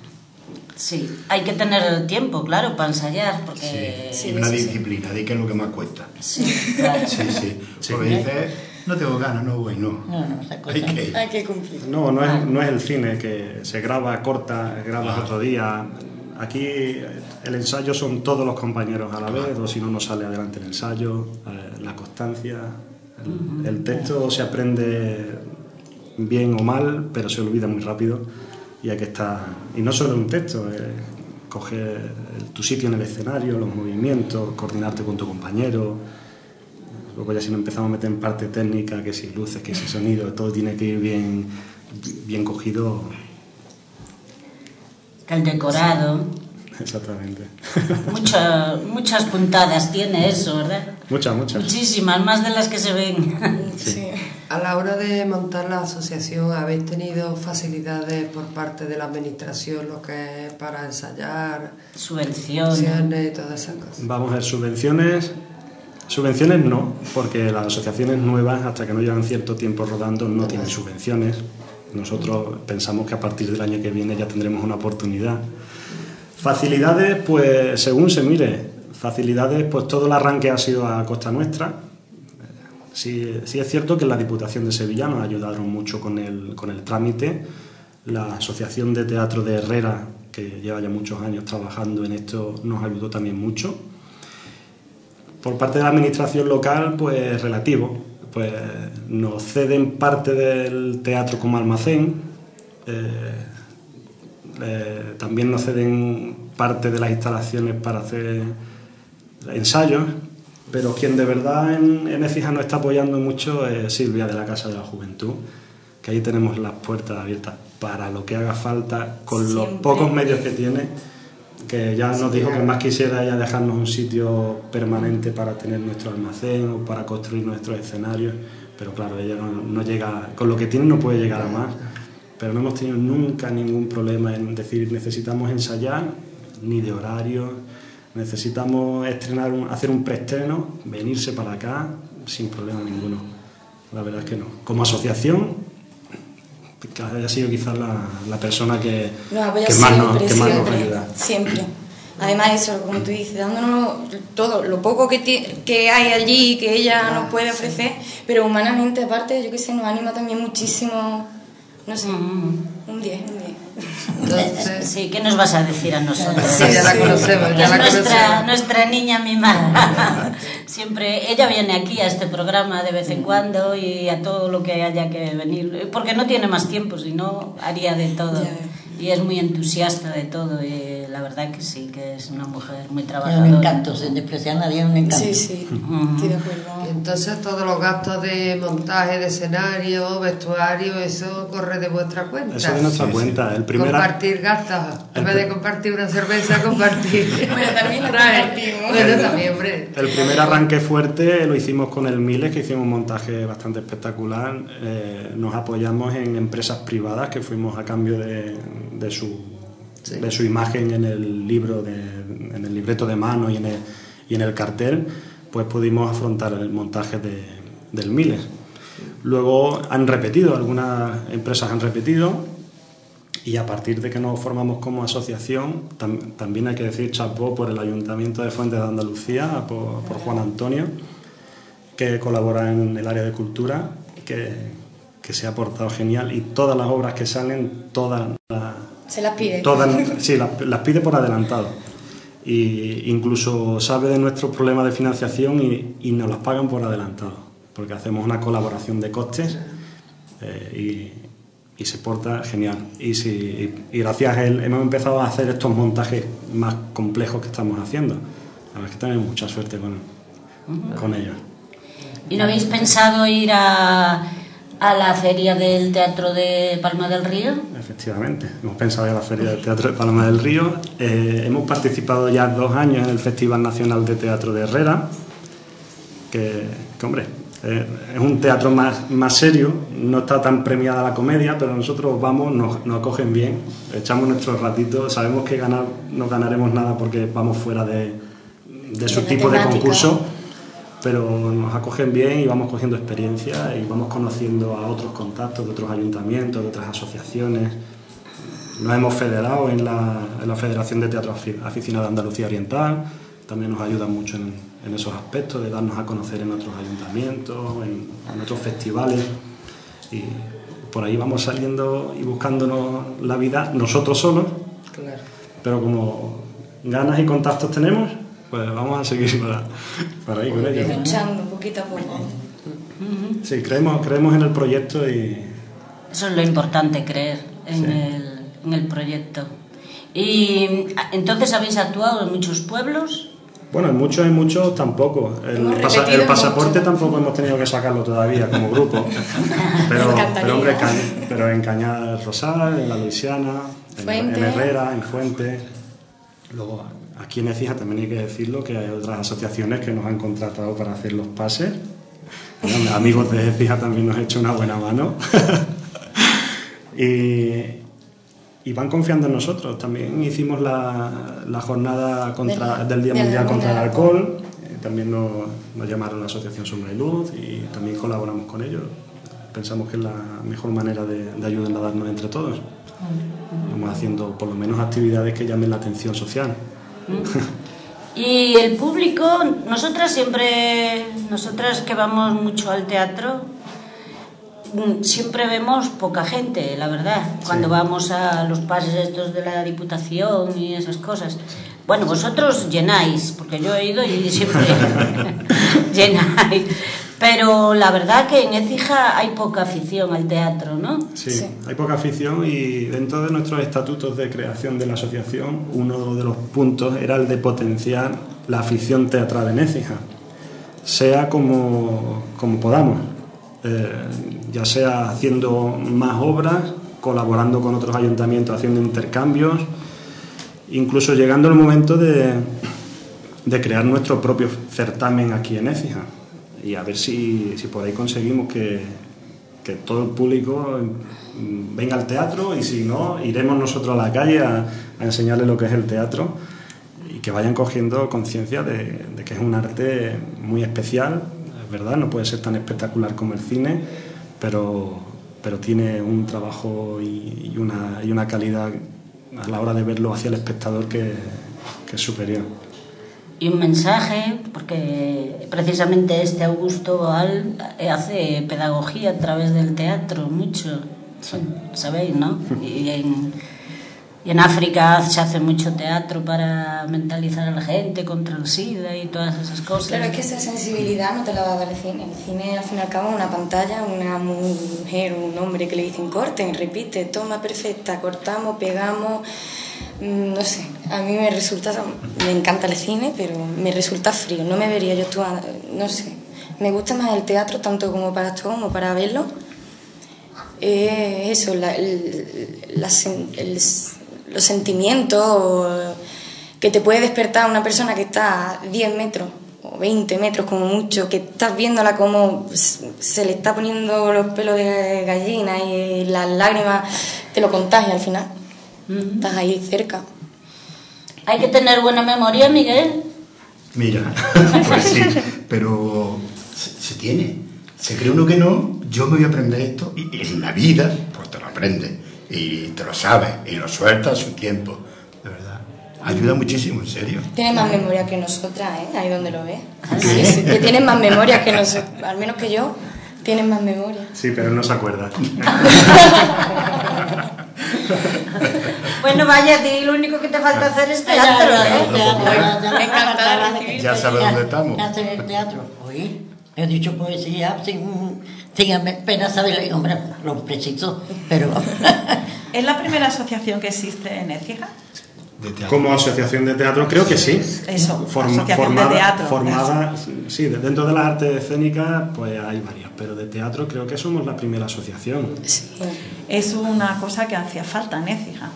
Sí, hay que tener tiempo, claro, para ensayar, porque... Sí, una disciplina, de qué es lo que más cuesta. Sí, claro. Sí, sí. Porque dices, no tengo ganas, no voy, no. No, no, esa cosa. Hay que. Hay que cumplir. No, no es, no es el cine que se graba, corta, grabas otro día. Aquí el ensayo son todos los compañeros a la vez, o si no, no sale adelante el ensayo, eh, la constancia. El, el texto se aprende bien o mal, pero se olvida muy rápido y hay que estar. Y no solo un texto, eh, coger tu sitio en el escenario, los movimientos, coordinarte con tu compañero. Luego ya si nos empezamos a meter en parte técnica, que si luces, que si sonido, todo tiene que ir bien, bien cogido. Que el decorado. Exactamente. Mucha- muchas puntadas tiene eso, ¿verdad? muchas, muchas. Muchísimas, más de las que se ven. Sí. A la hora de montar la asociación, ¿habéis tenido facilidades por parte de la administración, lo que es para ensayar, Subvención. opciones y todas esas cosas? Vamos a ver, subvenciones. Subvenciones no, porque las asociaciones nuevas, hasta que no llevan cierto tiempo rodando, no tienen subvenciones. Nosotros pensamos que a partir del año que viene ya tendremos una oportunidad. Facilidades, pues según se mire, facilidades, pues todo el arranque ha sido a costa nuestra. Sí, sí es cierto que la Diputación de Sevilla nos ayudaron mucho con el, con el trámite. La Asociación de Teatro de Herrera, que lleva ya muchos años trabajando en esto, nos ayudó también mucho. Por parte de la Administración local, pues relativo. Pues nos ceden parte del teatro como almacén. eh, eh, también nos ceden parte de las instalaciones para hacer ensayos, pero quien de verdad en, en Écija nos está apoyando mucho es Silvia de la Casa de la Juventud, que ahí tenemos las puertas abiertas para lo que haga falta con los pocos medios que tiene, que ya nos dijo que más quisiera ella dejarnos un sitio permanente para tener nuestro almacén o para construir nuestros escenarios, pero claro, ella no, no llega, con lo que tiene no puede llegar a más, pero no hemos tenido nunca ningún problema en decir necesitamos ensayar, ni de horario, necesitamos estrenar, un- hacer un preestreno, venirse para acá sin problema ninguno. La verdad es que no. Como asociación, que haya sido quizás la, la persona que, Nos que más, nos, que más nos ayuda. siempre. Además eso, como tú dices, dándonos todo, lo poco que, que hay allí, que ella nos puede ofrecer, pero humanamente aparte, yo que sé, nos anima también muchísimo, no sé, un 10, un 10. Entonces, Sí, ¿qué nos vas a decir a nosotros? sí, ya la conocemos, Que ya es la nuestra, conocemos. nuestra niña mimada. Siempre, ella viene aquí a este programa de vez en cuando y a todo lo que haya que venir, porque no tiene más tiempo, si no haría de todo. Ya. Y es muy entusiasta de todo y la verdad que sí, que es una mujer muy trabajadora. un encanto, sin despreciar a nadie, un encanto. Sí, sí, estoy de acuerdo. y entonces todos los gastos de montaje de escenario, vestuario, eso corre de vuestra cuenta. Eso de nuestra cuenta. El primer, Compartir gastos. En vez de compartir una cerveza, compartir. Bueno, también compartimos. Bueno, también, hombre. el primer arranque fuerte lo hicimos con el Miles, que hicimos un montaje bastante espectacular. Eh, nos apoyamos en empresas privadas que fuimos a cambio de, de su, de su imagen en el libro, de, en el libreto de mano y en el, y en el cartel, pues pudimos afrontar el montaje de- del Miles. Luego han repetido, algunas empresas han repetido y a partir de que nos formamos como asociación, tam- también hay que decir chapó por el Ayuntamiento de Fuentes de Andalucía, por, por Juan Antonio, que colabora en el área de cultura, que, que se ha portado genial y todas las obras que salen, todas las Se las pide. Todas, sí, las, las pide por adelantado. y incluso sabe de nuestros problemas de financiación y, y nos los pagan por adelantado, porque hacemos una colaboración de costes eh, y, y se porta genial. Y, si, y gracias a él hemos empezado a hacer estos montajes más complejos que estamos haciendo. La verdad es que tenemos mucha suerte con, con ellos. ¿Y no habéis pensado ir a, a la feria del Teatro de Palma del Río? Efectivamente, hemos pensado en la Feria del Teatro de Palma del Río. Eh, hemos participado ya dos años en el Festival Nacional de Teatro de Herrera, que, que, hombre, eh, es un teatro más, más serio, no está tan premiada la comedia, pero nosotros vamos, nos, nos acogen bien, echamos nuestros ratitos, sabemos que ganar, no ganaremos nada porque vamos fuera de, de su tipo de concurso, pero nos acogen bien y vamos cogiendo experiencia y vamos conociendo a otros contactos de otros ayuntamientos, de otras asociaciones. Nos hemos federado en la, en la Federación de Teatro Afi- Aficionado de Andalucía Oriental, también nos ayudan mucho en, en esos aspectos, de darnos a conocer en otros ayuntamientos, en, en otros festivales. Y por ahí vamos saliendo y buscándonos la vida nosotros solos, Claro. pero como ganas y contactos tenemos, pues vamos a seguir para, para ahí con ellos. Luchando poquito a poco. Sí, creemos, creemos en el proyecto y Eso es lo importante, creer en, Sí. el, en el proyecto. ¿Y entonces habéis actuado en muchos pueblos? bueno, en muchos, en muchos tampoco. El, pasa- el pasaporte mucho. tampoco hemos tenido que sacarlo todavía como grupo. Pero, pero, hombre, pero en Cañada del Rosal, en La Luisiana, en, en Herrera, en Fuente. Luego, aquí en Ecija también hay que decirlo que hay otras asociaciones que nos han contratado para hacer los pases. Amigos de Ecija también nos han hecho una buena mano. y, y van confiando en nosotros. También hicimos la, la jornada contra, Del- del Día Mundial contra el Alcohol. Eh, También nos, nos llamaron la Asociación Sombra y Luz y también colaboramos con ellos. Pensamos que es la mejor manera de, de ayudar a darnos entre todos. Vamos haciendo por lo menos actividades que llamen la atención social. Y el público, nosotras siempre, nosotras que vamos mucho al teatro, mm, siempre vemos poca gente, la verdad, cuando vamos a los pases estos de la Diputación y esas cosas. Bueno, vosotros llenáis, porque yo he ido y siempre llenáis. Pero la verdad que en Écija hay poca afición al teatro, ¿no? Sí, Sí. hay poca afición y dentro de nuestros estatutos de creación de la asociación, uno de los puntos era el de potenciar la afición teatral en Écija, sea como, como podamos, Eh, ya sea haciendo más obras, colaborando con otros ayuntamientos, haciendo intercambios, incluso llegando el momento de, de crear nuestro propio certamen aquí en Écija y a ver si, si por ahí conseguimos que, que todo el público mm, venga al teatro y si no, iremos nosotros a la calle a, a enseñarles lo que es el teatro y que vayan cogiendo conciencia de, que es un arte muy especial, es verdad, no puede ser tan espectacular como el cine, pero, pero tiene un trabajo y, y una, y una calidad a la hora de verlo hacia el espectador que, que es superior. Y un mensaje, porque precisamente este Augusto Boal hace pedagogía a través del teatro, mucho, sabéis, ¿no? Y en, y en África se hace mucho teatro para mentalizar a la gente contra el SIDA y todas esas cosas. Claro, es que esa sensibilidad no te la va a dar el cine. El cine, al fin y al cabo, una pantalla, una mujer un hombre que le dicen corten, repite, toma perfecta, cortamos, pegamos. Mm, No sé, a mí me resulta. Me encanta el cine, pero me resulta frío. No me vería yo. No sé. Me gusta más el teatro, tanto como para actuar como para verlo. Eh, eso, el- los sentimientos que te puede despertar una persona que está a 10 metros o 20 metros como mucho, que estás viéndola como se le está poniendo los pelos de gallina y las lágrimas, te lo contagia al final. Estás ahí cerca. Hay que tener buena memoria, Miguel. Mira, pues sí, pero se, se tiene. Se cree uno que no, yo me voy a aprender esto y, y en la vida, pues te lo aprendes y te lo sabes y lo sueltas a su tiempo, de verdad. Ayuda muchísimo, en serio. Tienes más memoria que nosotras, ¿eh? Ahí donde lo ves. Sí, sí, que tienes más memoria que nosotros, al menos que yo, tienes más memoria. Sí, pero él no se acuerda. Bueno, vaya, di lo único que te falta hacer es teatro, ya, ¿eh? ya, de sabes dónde estamos. Ya sé el teatro. Oye, he dicho poesía sin, sin apenas saber, hombre, lo preciso, pero... ¿Es la primera asociación que existe en Écija? De teatro. Como asociación de teatro, creo que sí. Eso, Forma- asociación de formada, teatro. formada, sí, de- dentro de las artes escénicas, pues hay varias, pero de teatro creo que somos la primera asociación. Es una cosa que hacía falta en Écija,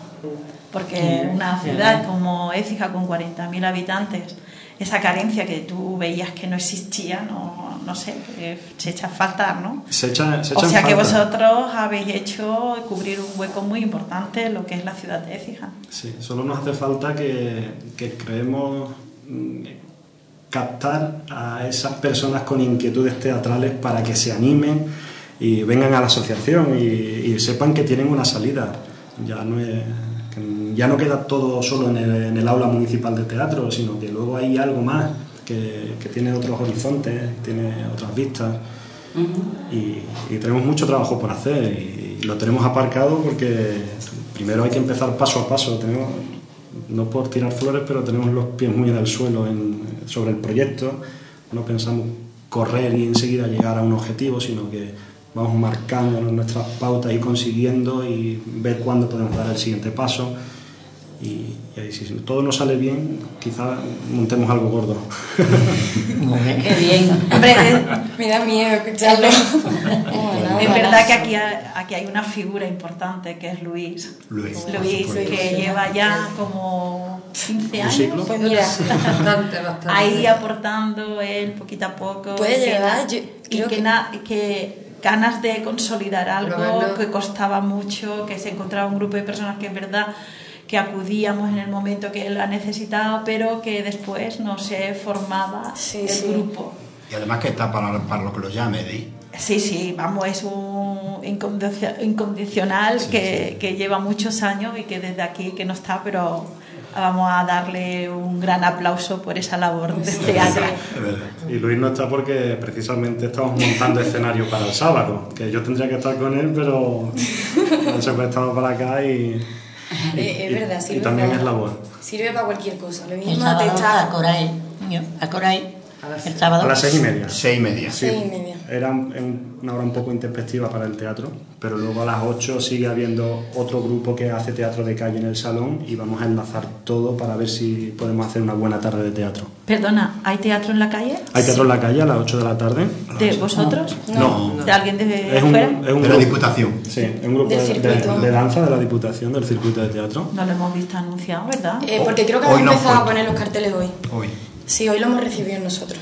porque una ciudad como Écija con 40.000 habitantes, esa carencia que tú veías que no existía, no, no sé, eh, se echa a faltar, ¿no? Se echa, se O echa en sea que falta. vosotros habéis hecho cubrir un hueco muy importante en lo que es la ciudad de Écija. Sí, solo nos hace falta que, que creemos mm, captar a esas personas con inquietudes teatrales para que se animen y vengan a la asociación y, y sepan que tienen una salida. Ya no, es- ya no queda todo solo en el, en el aula municipal de teatro, sino que luego hay algo más que, que tiene otros horizontes, tiene otras vistas y, y tenemos mucho trabajo por hacer y, lo tenemos aparcado porque primero hay que empezar paso a paso. Tenemos, no por tirar flores, pero tenemos los pies muy en el suelo en- sobre el proyecto. No pensamos correr y enseguida llegar a un objetivo, sino que vamos marcando nuestras pautas y consiguiendo y ver cuándo podemos dar el siguiente paso. Y, y ahí, si todo nos sale bien, quizá montemos algo gordo. Qué bien. Hombre, es, Me da miedo escucharlo. Es verdad que aquí hay, aquí hay una figura importante que es Luis. Luis. Que lleva ya como 15 años. Pues mira, Bastante, bastante. ahí aportando él poquito a poco. Puede y que llegar, na- yo creo que, que- na- que ganas de consolidar algo que costaba mucho, que se encontraba un grupo de personas que es verdad que acudíamos en el momento que él ha necesitado, pero que después no se formaba Sí, el sí. grupo. Y además que está para, para lo que lo llame, Di. Sí, sí, vamos, es un incondicio- incondicional Sí, que, sí. que lleva muchos años y que desde aquí que no está, pero vamos a darle un gran aplauso por esa labor de teatro. Y Luis no está porque precisamente estamos montando escenario para el sábado, que yo tendría que estar con él, pero se fue estado para acá y, Eh, es verdad, y sirve también para- es labor. Sirve para cualquier cosa. Lo El mismo sábado a está... Coray, a Coray, A las el sábado. A las seis y media. Seis y media. Sí, Seis y media. Era un- un- una hora un poco intempestiva para el teatro, pero luego a las 8 sigue habiendo otro grupo que hace teatro de calle en el salón y vamos a enlazar todo para ver si podemos hacer una buena tarde de teatro. Perdona, ¿hay teatro en la calle? Hay teatro en la calle a las 8 de la tarde. ¿De vosotros? No. ¿De alguien de Es un, fuera? es un De la Diputación. Sí, es un grupo de, de- circuito. de danza de la Diputación, del circuito de teatro. No lo hemos visto anunciado, ¿verdad? Eh, porque creo que hemos no empezado a poner los carteles hoy. Hoy. Sí, hoy lo hemos recibido nosotros.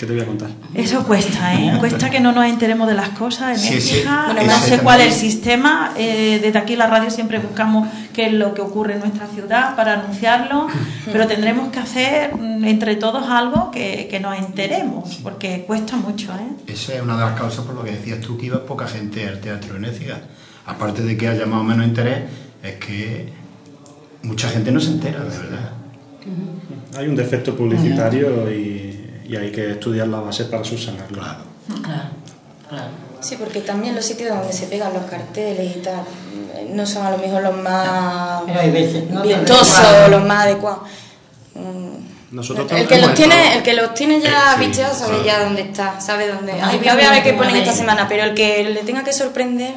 ¿Qué te voy a contar? Eso cuesta, ¿eh? Cuesta que no nos enteremos de las cosas en Sí, sí. Bueno, no sé cuál es el sistema. eh, desde aquí la radio siempre buscamos qué es lo que ocurre en nuestra ciudad para anunciarlo, pero tendremos que hacer mm, entre todos algo que, que nos enteremos, porque cuesta mucho, ¿eh? Esa es una de las causas por lo que decías tú que iba poca gente al teatro en Écija. Aparte de que haya más o menos interés, es que mucha gente no se entera, de verdad. Hay un defecto publicitario y, y hay que estudiar la base para subsanarlo. Claro. Claro, claro. Sí, porque también los sitios donde se pegan los carteles y tal eh, no son a lo mejor los más Pero hay veces, ¿no? vistosos, Adecuados. los más adecuados. Mm, Nosotros el que los tiene, el que los tiene ya Sí, bicheados sabe claro. ya dónde está, sabe dónde. Ay, voy a ver qué ponen esta semana, pero el que le tenga que sorprender,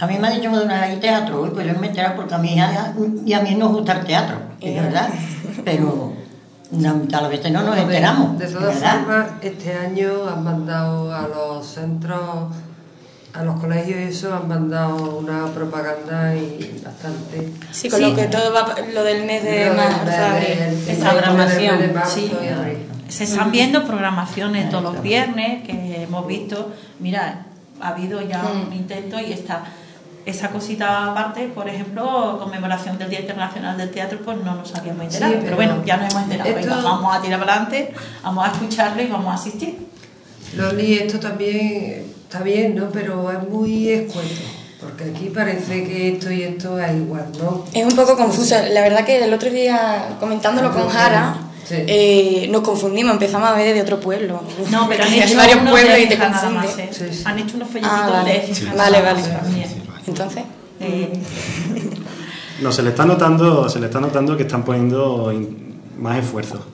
A mí me ha dicho de una vez teatro, uy, pues yo me he enterado porque a mí ya- y a mí nos gusta el teatro, es Ya. verdad. Pero las veces no nos enteramos. De todas formas, este año han mandado a los centros, a los colegios y eso, han mandado una propaganda y bastante. sí, con Sí. lo que todo va, lo del mes de marzo, de- Esa programación, de marzo sí. y abril. Se están viendo programaciones todos los viernes que hemos visto. Mira, ha habido ya un intento y está esa cosita aparte, por ejemplo, conmemoración del Día Internacional del Teatro, pues no nos habíamos enterado. Sí, pero, pero bueno, ya nos hemos enterado. esto- Venga, vamos a tirar para adelante, vamos a escucharlo y vamos a asistir. Loli, esto también está bien, ¿no? Pero es muy escueto, porque aquí parece que esto y esto es igual, ¿no? Es un poco confuso. La verdad que el otro día, comentándolo con Jara, Sí. eh, nos confundimos, empezamos a ver de otro pueblo. No, pero han Hay hecho varios pueblos y te Écija nada confunde. más, ¿eh? Sí, sí. Han hecho unos folletitos Ah, vale. de Vale, nada vale. Entonces, Eh, No, se le está notando, se le está notando que están poniendo más esfuerzo.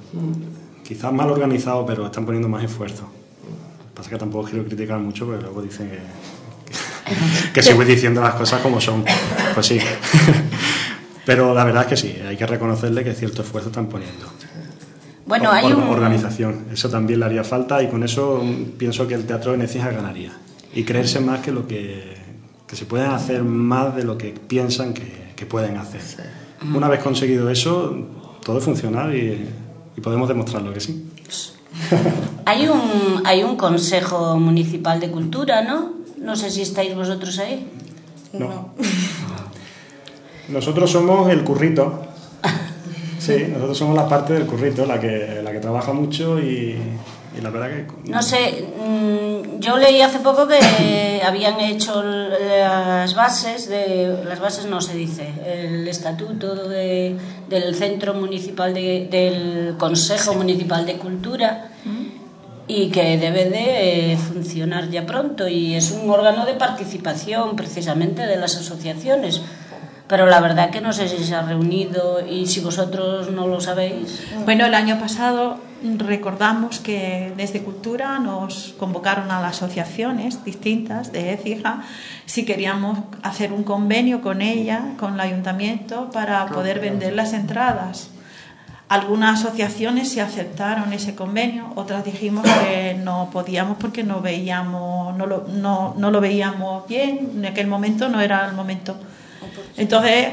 Quizás mal organizado, pero están poniendo más esfuerzo. Pasa que tampoco quiero criticar mucho, porque luego dicen que, que, diciendo las cosas como son. Pues sí. Pero la verdad es que sí, hay que reconocerle que cierto esfuerzo están poniendo. Bueno, hay un... organización. Eso también le haría falta y con eso mm, pienso que el teatro de Necija ganaría. Y creerse más que lo que, que se pueden hacer más de lo que piensan que, que pueden hacer. Una vez conseguido eso, todo es funcional y, y podemos demostrarlo que sí. Hay un, hay un Consejo Municipal de Cultura, ¿no? No sé si estáis vosotros ahí. No. Nosotros somos el currito. Sí, nosotros somos la parte del currito, la que, la que trabaja mucho y, y la verdad que... No sé, mm, yo leí hace poco que habían hecho las bases de las bases no se dice, el estatuto de- del Centro Municipal de- del Consejo Municipal de Cultura y que debe de eh, funcionar ya pronto y es un órgano de participación precisamente de las asociaciones. Pero la verdad que no sé si se ha reunido y si vosotros no lo sabéis. Bueno, el año pasado recordamos que desde Cultura nos convocaron a las asociaciones distintas de Écija si queríamos hacer un convenio con ella, con el ayuntamiento, para poder vender las entradas. Algunas asociaciones sí aceptaron ese convenio, otras dijimos que no podíamos porque no veíamos, no lo, no, no lo veíamos bien, en aquel momento no era el momento. Entonces,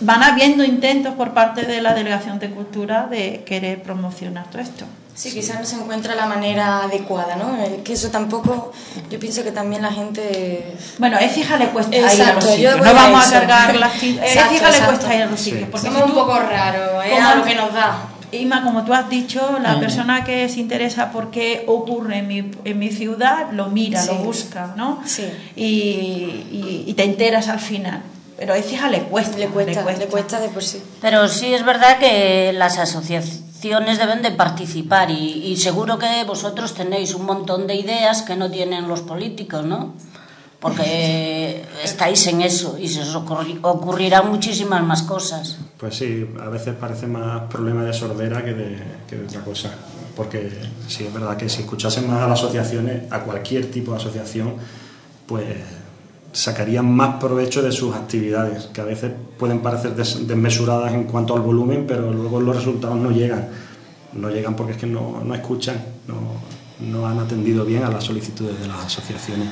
van habiendo intentos por parte de la Delegación de Cultura de querer promocionar todo esto. Sí, quizás no se encuentra la manera adecuada, ¿no? Es que eso tampoco, yo pienso que también la gente... Bueno, a Écija le cuesta ir a los No a vamos a eso. cargar las A Exacto, Écija le cuesta ir a los sitios. Porque Somos si un tú- poco raros, es como- a lo que nos da. Ima, como tú has dicho, la Mm. persona que se interesa por qué ocurre en mi, en mi ciudad lo mira, Sí. lo busca, ¿no? Sí. Y, y- y te enteras al final. Pero a Écija le cuesta, Le cuesta, le cuesta de por sí. Pero sí es verdad que las asociaciones deben de participar y, y seguro que vosotros tenéis un montón de ideas que no tienen los políticos, ¿no? Porque estáis en eso y se os ocurri- ocurrirán muchísimas más cosas. Pues sí, a veces parece más problema de sordera que de, que de otra cosa. Porque sí, es verdad que si escuchasen más a las asociaciones, a cualquier tipo de asociación, pues sacarían más provecho de sus actividades, que a veces pueden parecer des- desmesuradas en cuanto al volumen, pero luego los resultados no llegan. No llegan porque es que no, no escuchan, no, no han atendido bien a las solicitudes de las asociaciones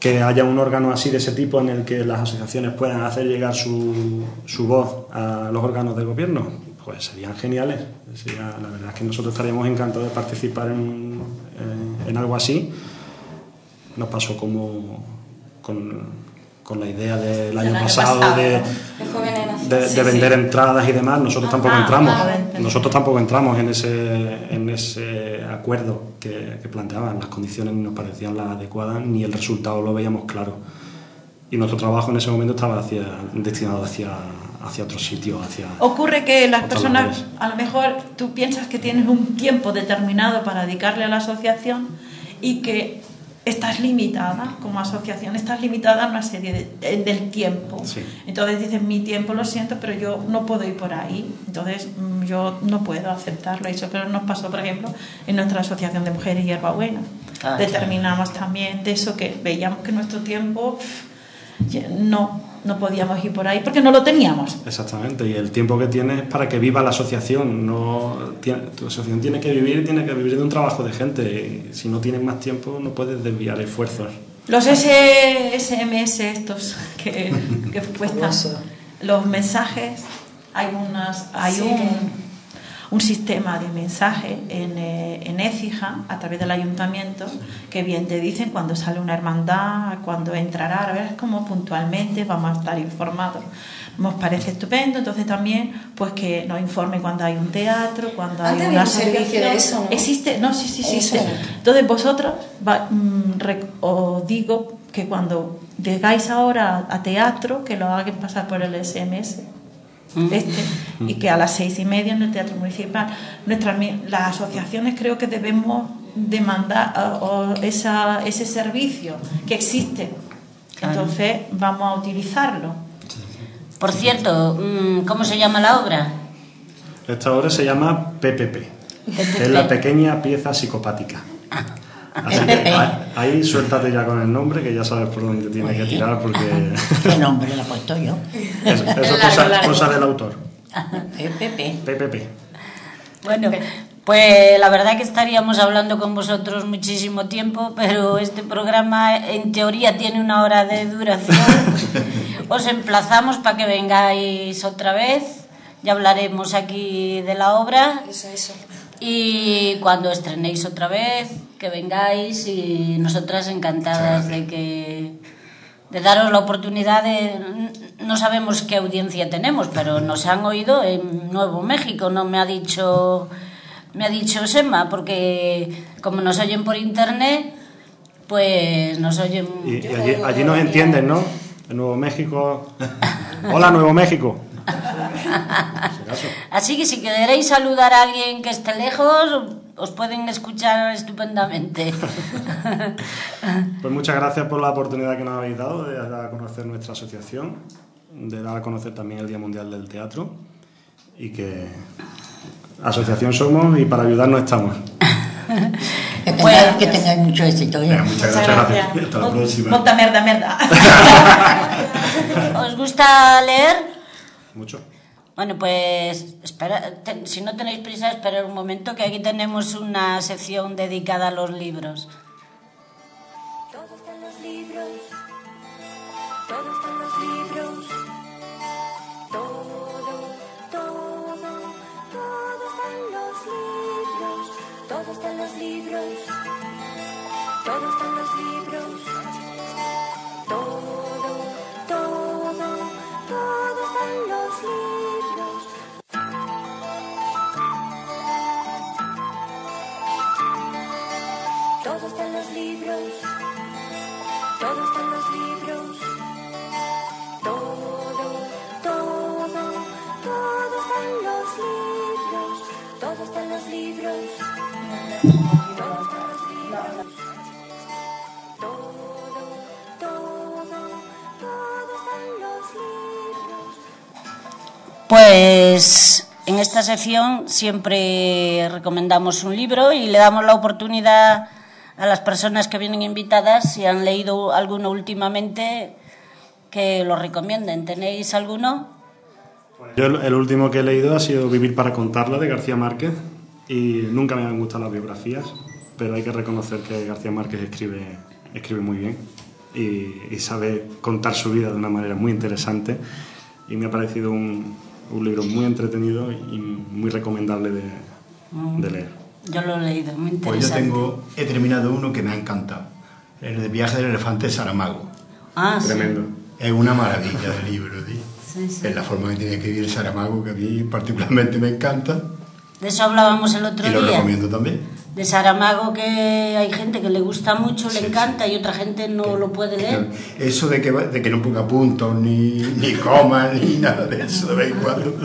que haya un órgano así de ese tipo en el que las asociaciones puedan hacer llegar su, su voz a los órganos del gobierno, pues serían geniales. La verdad es que nosotros estaríamos encantados de participar en, en- en algo así. Nos pasó como con, con la idea del año, año pasado, pasado, de, De de, de Sí, vender sí. entradas y demás, nosotros tampoco Ah, entramos. vale. Nosotros tampoco entramos en ese, en ese acuerdo que, que planteaban. Las condiciones ni nos parecían las adecuadas ni el resultado lo veíamos claro. Y nuestro trabajo en ese momento estaba hacia, destinado hacia, hacia otro sitio, hacia... Ocurre que las personas, labores. a lo mejor tú piensas que tienes un tiempo determinado para dedicarle a la asociación y que estás limitada, como asociación, estás limitada a una serie de, eh, del tiempo. Sí. Entonces dices, mi tiempo lo siento, pero yo no puedo ir por ahí. Entonces mm, yo no puedo aceptarlo. Eso que nos pasó, por ejemplo, en nuestra asociación de mujeres Hierbabuena. Ah, Determinamos también de eso que veíamos que nuestro tiempo no, no podíamos ir por ahí porque no lo teníamos. Exactamente, y el tiempo que tienes es para que viva la asociación. No, tiene- tu asociación tiene que vivir y tiene que vivir de un trabajo de gente. Y si no tienes más tiempo, no puedes desviar esfuerzos. Los S- SMS estos que, que cuestan, los mensajes, hay, unas, hay Sí, un, que- un sistema de mensaje en, eh, en Écija, a través del ayuntamiento, que bien te dicen cuando sale una hermandad, cuando entrará, a ver cómo puntualmente vamos a estar informados. Nos parece estupendo, entonces también pues que nos informe cuando hay un teatro, cuando hay una un servicio de eso, ¿no? Existe, no, sí, sí, Eso. existe. Entonces vosotros, va- mm, os digo que cuando llegáis ahora a teatro, que lo hagan pasar por el SMS. Este, y que a las seis y media en el Teatro Municipal. Nuestras, las asociaciones creo que debemos demandar o esa, ese servicio que existe. Claro. Entonces vamos a utilizarlo. Por cierto, mm, ¿cómo se llama la obra? Esta obra se llama PPP, que es la pequeña pieza psicopática. Así que ahí- suéltate ya con el nombre, que ya sabes por dónde tienes que tirar, porque ¿Qué nombre le he puesto yo? es- eso es cosa del autor. PPP. PPP. Bueno, pues la verdad que estaríamos hablando con vosotros muchísimo tiempo, pero este programa en teoría tiene una hora de duración. Os emplazamos para que vengáis otra vez. Ya hablaremos aquí de la obra. Eso, eso. Y cuando estrenéis otra vez, que vengáis y nosotras encantadas de que de daros la oportunidad de no sabemos qué audiencia tenemos, pero nos han oído en Nuevo México, no me ha dicho me ha dicho Sema, porque como nos oyen por internet, pues nos oyen Y, y allí, allí nos entienden, ¿no? En Nuevo México. Hola, Nuevo México. Así que si queréis saludar a alguien que esté lejos, os pueden escuchar estupendamente. Pues muchas gracias por la oportunidad que nos habéis dado de dar a conocer nuestra asociación, de dar a conocer también el Día Mundial del Teatro y que asociación somos y para ayudarnos estamos. Que tengáis, Pues- que tengáis mucho éxito. ¿eh? Muchas Muchas gracias. gracias. Hasta la próxima. Molta merda, merda. ¿Os gusta leer? Mucho. Bueno, pues espera, te- si no tenéis prisa, esperad un momento que aquí tenemos una sección dedicada a los libros. Todo está en los libros. Todo está en los libros. Todo, todo, todo está en los libros. Todo está en los libros. Pues en esta sección siempre recomendamos un libro y le damos la oportunidad a las personas que vienen invitadas, si han leído alguno últimamente, que lo recomienden. ¿Tenéis alguno? Yo el el último que he leído ha sido Vivir para contarla de García Márquez y nunca me han gustado las biografías, pero hay que reconocer que García Márquez escribe, escribe muy bien y, y sabe contar su vida de una manera muy interesante y me ha parecido un, un libro muy entretenido y muy recomendable de, de leer. Yo lo he leído, muy Pues yo interesante. tengo, he terminado uno que me ha encantado. El de viaje del elefante de Saramago. Ah, sí. Tremendo. Es una maravilla de libro, tío. Sí, sí. Es la forma que tiene que vivir Saramago, que a mí particularmente me encanta. De eso hablábamos el otro Y lo día. recomiendo también. De Saramago que hay gente que le gusta mucho, le encanta y otra gente no lo puede leer. Eso de que, de que no ponga puntos, ni, ni comas, ni nada de eso de vez en cuando.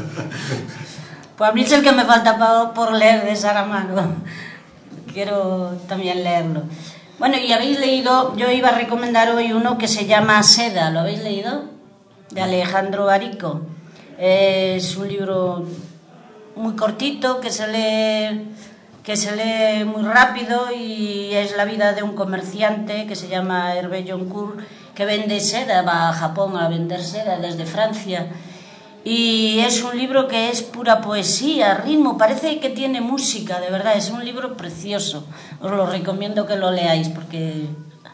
Pues a mí es el que me falta pa- por leer de Saramago. Quiero también leerlo. Bueno, y habéis leído, yo iba a recomendar hoy uno que se llama Seda, ¿lo habéis leído? De Alejandro Barico. Es un libro muy cortito que se lee que se lee muy rápido y es la vida de un comerciante que se llama Hervé Joncourt que vende seda, va a Japón a vender seda desde Francia y es un libro que es pura poesía, ritmo, parece que tiene música, de verdad, es un libro precioso. Os lo recomiendo que lo leáis porque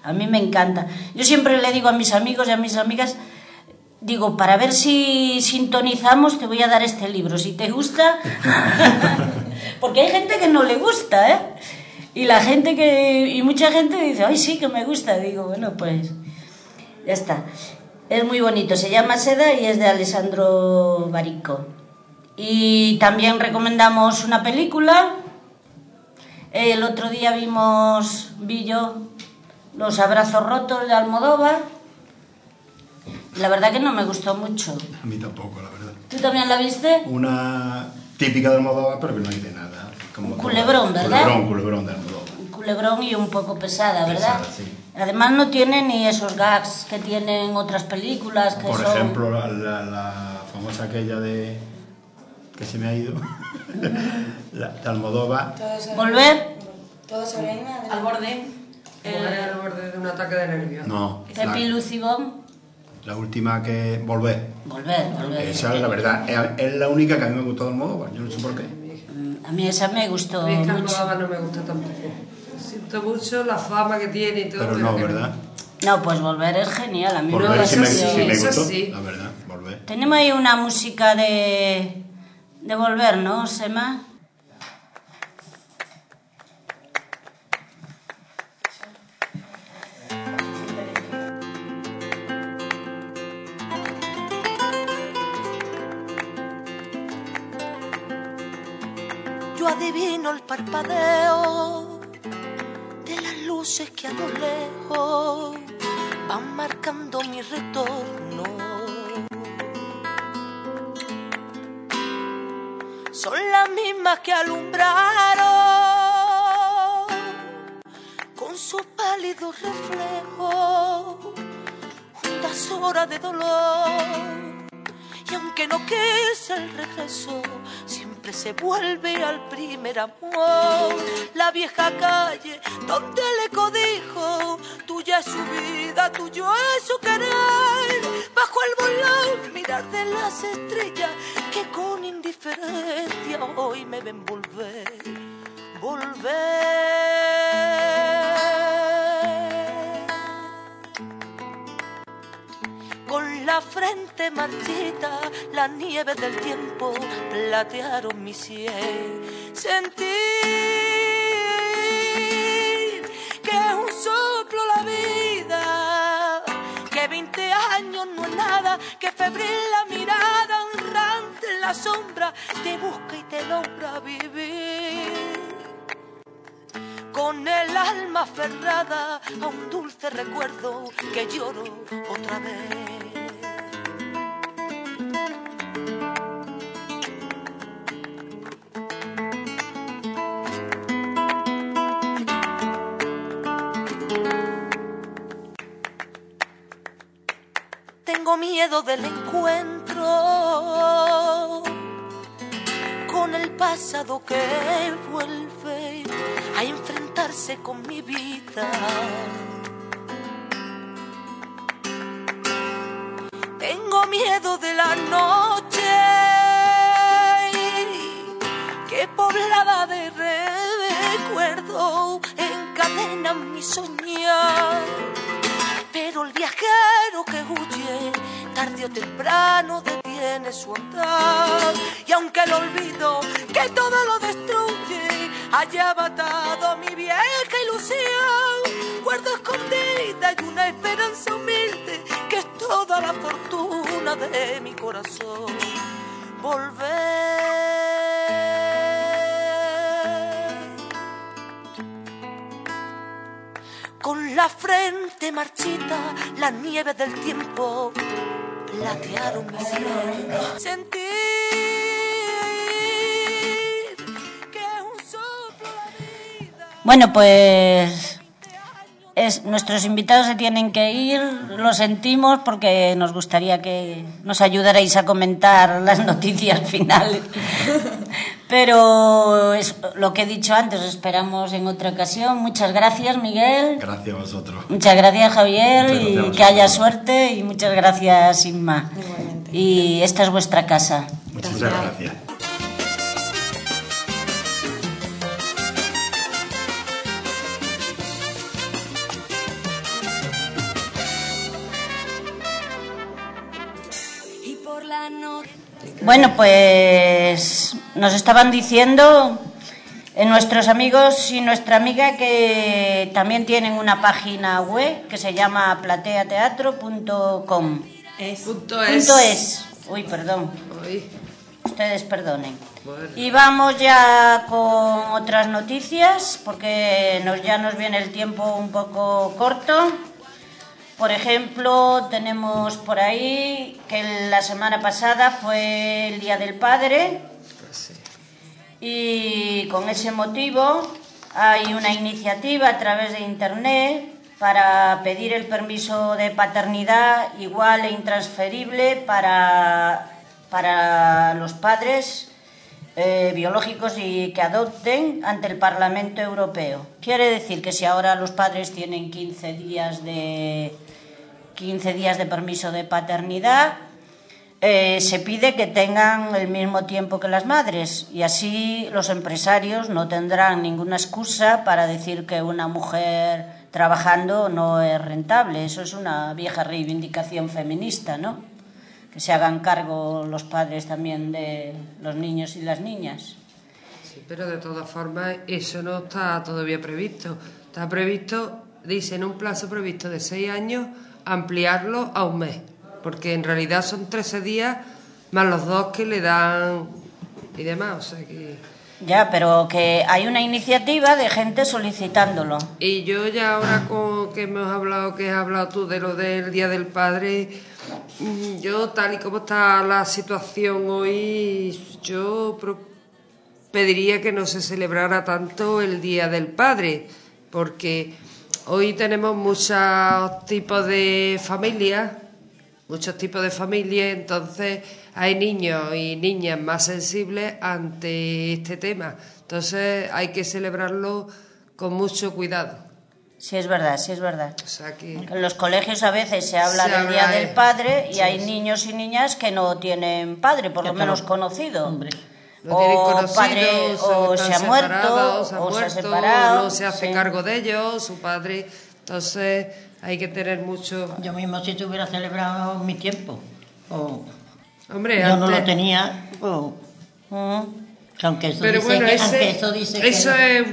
a mí me encanta. Yo siempre le digo a mis amigos y a mis amigas, digo, para ver si sintonizamos te voy a dar este libro, si te gusta, porque hay gente que no le gusta, ¿eh? Y la gente que, y mucha gente dice, ay, sí que me gusta, digo, bueno, pues ya está. Es muy bonito, se llama Seda y es de Alessandro Barico. Y también recomendamos una película. El otro día vimos, vi yo, Los Abrazos Rotos de Almodóvar. La verdad que no me gustó mucho. A mí tampoco, la verdad. ¿Tú también la viste? Una típica de Almodóvar, pero que no dice nada. Como Un culebrón, ¿verdad? Culebrón, culebrón de Almodóvar. Un culebrón y un poco pesada, ¿verdad? Pesada, sí. Además no tiene ni esos gags que tienen otras películas que Por son... ejemplo, la, la- la famosa aquella de... que se me ha ido. la, de Almodóvar. Volver, Todo sobre. Al borde. Mujer al borde de un ataque de nervios. No, Pepi la, Lucibón. La última que... Volver. Volver, volver. Esa es la verdad. Es, la única que a mí me gustó de Almodóvar. Yo no sé por qué. Mm, A mí esa me gustó A mí es que mucho. No me gusta tampoco. Siento mucho la fama que tiene y todo. Pero no, ¿verdad? No, pues Volver es genial. A mí Volver No, sí eso me, sí, sí me eso gustó. sí. La verdad, Volver. Tenemos ahí una música de, de Volver, ¿no, Sema? Adivino el parpadeo de las luces que a lo lejos van marcando mi retorno. Son las mismas que alumbraron con su pálido reflejo juntas horas de dolor. Y aunque no quise el regreso, se vuelve al primer amor. La vieja calle donde le codijo, tuya es su vida, tuyo es su querer. Bajo el volón, mirar de las estrellas que con indiferencia hoy me ven volver, volver frente marchita, la nieve del tiempo platearon mi sien. Sentir que es un soplo la vida, que 20 años no es nada, que febril la mirada honrante en la sombra te busca y te logra vivir con el alma aferrada a un dulce recuerdo que lloro otra vez. Miedo del encuentro con el pasado que vuelve a enfrentarse con mi vida. Tengo miedo de la noche que poblada de recuerdo encadena mi soñar. Pero el viajero que huye, tarde o temprano detiene su andar. Y aunque el olvido que todo lo destruye haya matado mi vieja ilusión, guardo escondida y una esperanza humilde que es toda la fortuna de mi corazón. Volver. Con la frente marchita, la nieve del tiempo platearon mi cielo. Sentir que es un soplo la vida. Bueno, pues es, nuestros invitados se tienen que ir, lo sentimos porque nos gustaría que nos ayudarais a comentar las noticias finales. Pero es lo que he dicho antes, os esperamos en otra ocasión. Muchas gracias, Miguel. Gracias a vosotros. Muchas gracias, Javier, Muchas gracias a y que haya suerte. Y muchas gracias, Inma. Y esta es vuestra casa. Muchas gracias. Bueno, pues nos estaban diciendo eh, nuestros amigos y nuestra amiga que también tienen una página web que se llama plateateatro.com. Es. Punto es. Punto es. Uy, perdón. Uy, Ustedes perdonen. Bueno. Y vamos ya con otras noticias porque nos, ya nos viene el tiempo un poco corto. Por ejemplo, tenemos por ahí que la semana pasada fue el Día del Padre y con ese motivo hay una iniciativa a través de Internet para pedir el permiso de paternidad igual e intransferible para, para los padres eh, biológicos y que adopten ante el Parlamento Europeo. Quiere decir que si ahora los padres tienen 15 días de 15 días de permiso de paternidad, eh, se pide que tengan el mismo tiempo que las madres y así los empresarios no tendrán ninguna excusa para decir que una mujer trabajando no es rentable. Eso es una vieja reivindicación feminista, ¿no? Que se hagan cargo los padres también de los niños y las niñas. Sí, pero de todas formas eso no está todavía previsto. Está previsto, dice, en un plazo previsto de seis años, ampliarlo a un mes, porque en realidad son 13 días más los dos que le dan y demás, o sea que... Ya, pero que hay una iniciativa de gente solicitándolo. Y yo ya ahora con que hemos hablado, que has hablado tú de lo del Día del Padre, mm, yo tal y como está la situación hoy, yo pediría que no se celebrara tanto el Día del Padre, porque hoy tenemos muchos tipos de familias, muchos tipos de familias, entonces hay niños y niñas más sensibles ante este tema. Entonces hay que celebrarlo con mucho cuidado. Sí, es verdad, sí, es verdad. O sea que En los colegios a veces se habla Se del habla Día de- del Padre y sí, hay sí. niños y niñas que no tienen padre, por lo menos conocido. Hombre. No tienen o conocidos, padre o están se ha muerto o se ha muerto, separado. no se hace sí. cargo de ellos, su padre. Entonces hay que tener mucho. Yo mismo si tuviera celebrado mi tiempo, o Hombre, yo no lo tenía, o, Mm. aunque eso Pero dice bueno, que, ese, aunque eso dice que eso no. es,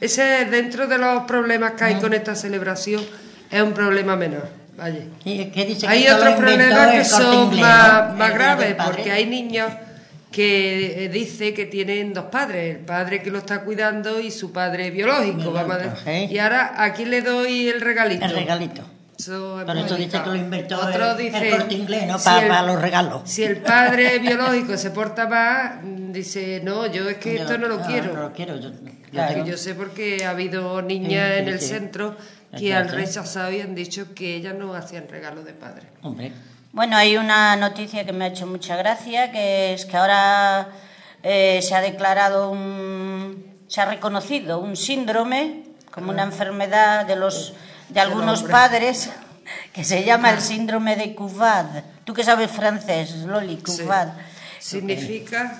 ese dentro de los problemas que hay con esta celebración es un problema menor. Vaya. Sí, dice Hay lo otros problemas que son Inglés, más, ¿no? más graves, porque hay niños que eh, dice que tienen dos padres, el padre que lo está cuidando y su padre biológico, vamos a. Y ahora aquí le doy el regalito. El regalito. Eso es Por muy eso dice que lo inventó Otro el, dice, el Corte Inglés, ¿no? si Para los regalos. Si el padre biológico se porta mm, dice, no, yo es que Yo- esto no lo quiero. No lo quiero. Yo, Claro, yo sé porque ha habido niñas Sí, sí, en el sí. centro que han rechazado y han dicho que ellas no hacían regalo de padre. Hombre, Bueno, hay una noticia que me ha hecho mucha gracia, que es que ahora eh, se ha declarado un, se ha reconocido un síndrome como una enfermedad de los de algunos padres que se llama el síndrome de Cuvad. Tú que sabes francés, Loli, Sí. Cuvad. Significa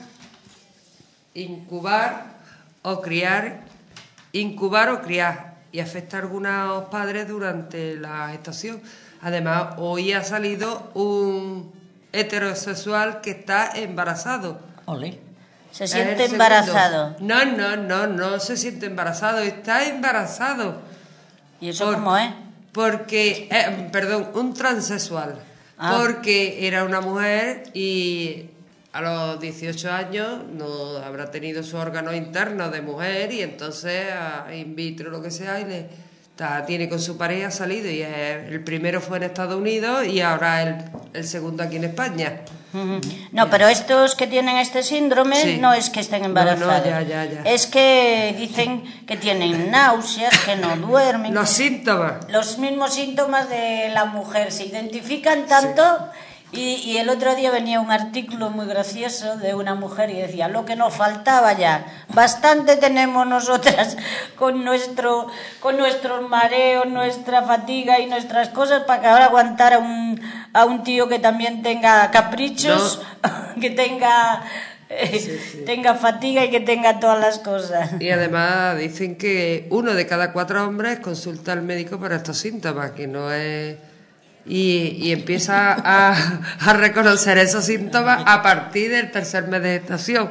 incubar o criar, incubar o criar y afecta a algunos padres durante la gestación. Además, hoy ha salido un heterosexual que está embarazado. ole. Se siente embarazado. No, no, no, no se siente embarazado, está embarazado. ¿Y eso Por- cómo es? Porque, eh, perdón, un transexual. Ah. Porque era una mujer y a los 18 años no habrá tenido su órgano interno de mujer y entonces a in vitro lo que sea y le está- tiene con su pareja salido y es- el primero fue en Estados Unidos y ahora el, el segundo aquí en España. No, pero estos que tienen este síndrome Sí. no es que estén No, no, embarazados. ya, ya, ya. Es que dicen que tienen náuseas, que no duermen. Los síntomas. Los mismos síntomas de la mujer se identifican tanto. Y, y el otro día venía un artículo muy gracioso de una mujer y decía, lo que nos faltaba ya, bastante tenemos nosotras con, nuestro, con nuestros mareos, nuestra fatiga y nuestras cosas para que ahora aguantar a un, a un tío que también tenga caprichos, que tenga, eh, tenga fatiga y que tenga todas las cosas. Y además dicen que uno de cada cuatro hombres consulta al médico para estos síntomas, que no es... Y, empieza a, reconocer esos síntomas a partir del tercer mes de gestación.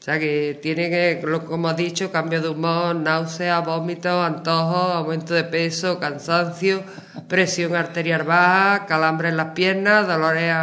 O sea que tiene que, como has dicho, cambio de humor, náuseas, vómitos, antojos, aumento de peso, cansancio, presión arterial baja, calambre en las piernas, dolores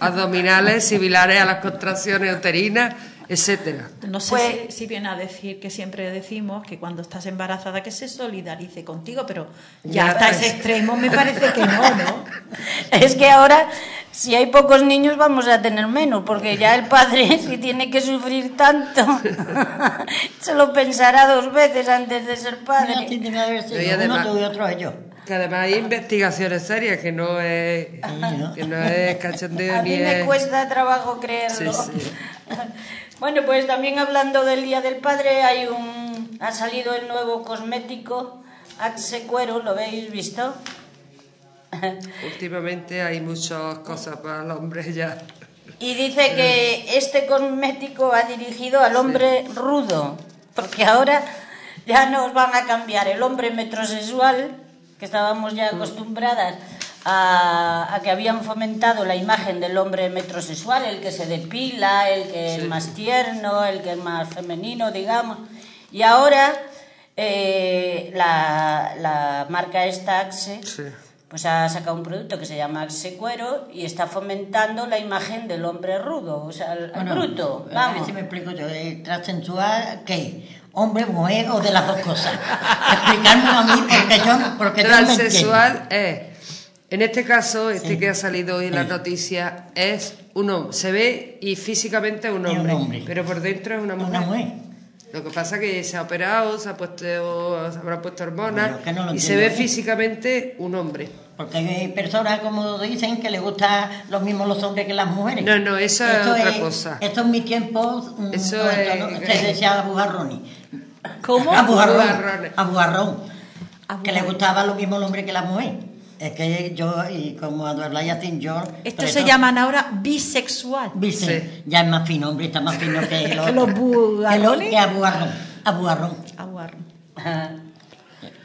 abdominales similares a las contracciones uterinas etcétera. No sé Pues- si, si viene a decir que siempre decimos que cuando estás embarazada que se solidarice contigo, pero ya, Ya, hasta es- ese extremo me parece que no, ¿no? Es que ahora, si hay pocos niños, vamos a tener menos, porque ya el padre, si tiene que sufrir tanto, se lo pensará dos veces antes de ser Mira, padre. tiene que haber sido además- uno tú y otro. Que además hay investigaciones serias, que no es, que no es cachondeo A ni mí me es... cuesta trabajo creerlo. Sí, sí. Bueno, pues también hablando del Día del Padre, hay un ha salido el nuevo cosmético Axe Cuero, ¿lo habéis visto? Últimamente hay muchas cosas para el hombre ya. Y dice que este cosmético va dirigido al hombre rudo, porque ahora ya nos van a cambiar el hombre metrosexual, que estábamos ya acostumbradas a, a que habían fomentado la imagen del hombre metrosexual, el que se depila, el que es más tierno, el que es más femenino, digamos. Y ahora eh, la, la marca esta Axe Sí. Pues ha sacado un producto que se llama Axe Cuero y está fomentando la imagen del hombre rudo, o sea, el, Bueno, bruto, A ver vamos. si me explico yo. eh, ¿Transexual qué? ¿Hombre, mujer o de las dos cosas? Explicarme a mí porque yo, porque yo. Transexual es, en este caso, este que ha salido hoy en la noticia, es un hombre. Se ve y físicamente es un Es un hombre, hombre. pero por dentro es una mujer. Una mujer. Lo que pasa es que se ha operado, se ha puesto, se habrá puesto hormonas Bueno, que no lo y se ve ¿eh? físicamente un hombre. Porque hay personas, como dicen, que les gustan los mismos los hombres que las mujeres. No, no, eso es otra cosa. Esto en mi tiempo, mm, Eso no, esto es- no, se decía abugarroni. ¿Cómo? Abugarrón. Abugarrones. Abugarrón. Que le Abugarrón. gustaba lo mismo el hombre que la mujer. Es que yo, y como habláis así, yo... Estos se llaman ahora bisexual. Viste, Sí. ya es más fino, hombre, está más fino que el otro. los bugarrones. Que abugarrón. Abugarrón. Aguarro.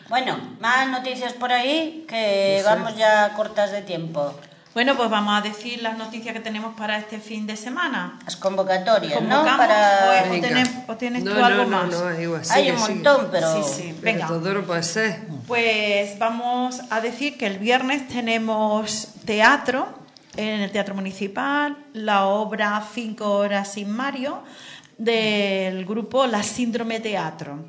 Bueno, más noticias por ahí, que vamos ya cortas de tiempo. Bueno, pues vamos a decir las noticias que tenemos para este fin de semana. Las convocatorias, ¿no? ¿Convocamos Para... o, tenés- o tienes no, tú algo no, más? No, Hay un sigue. montón, pero... Sí, sí. Pero Venga. todo no puede ser. Pues vamos a decir que el viernes tenemos teatro en el Teatro Municipal, la obra Cinco Horas sin Mario del grupo La Síndrome Teatro.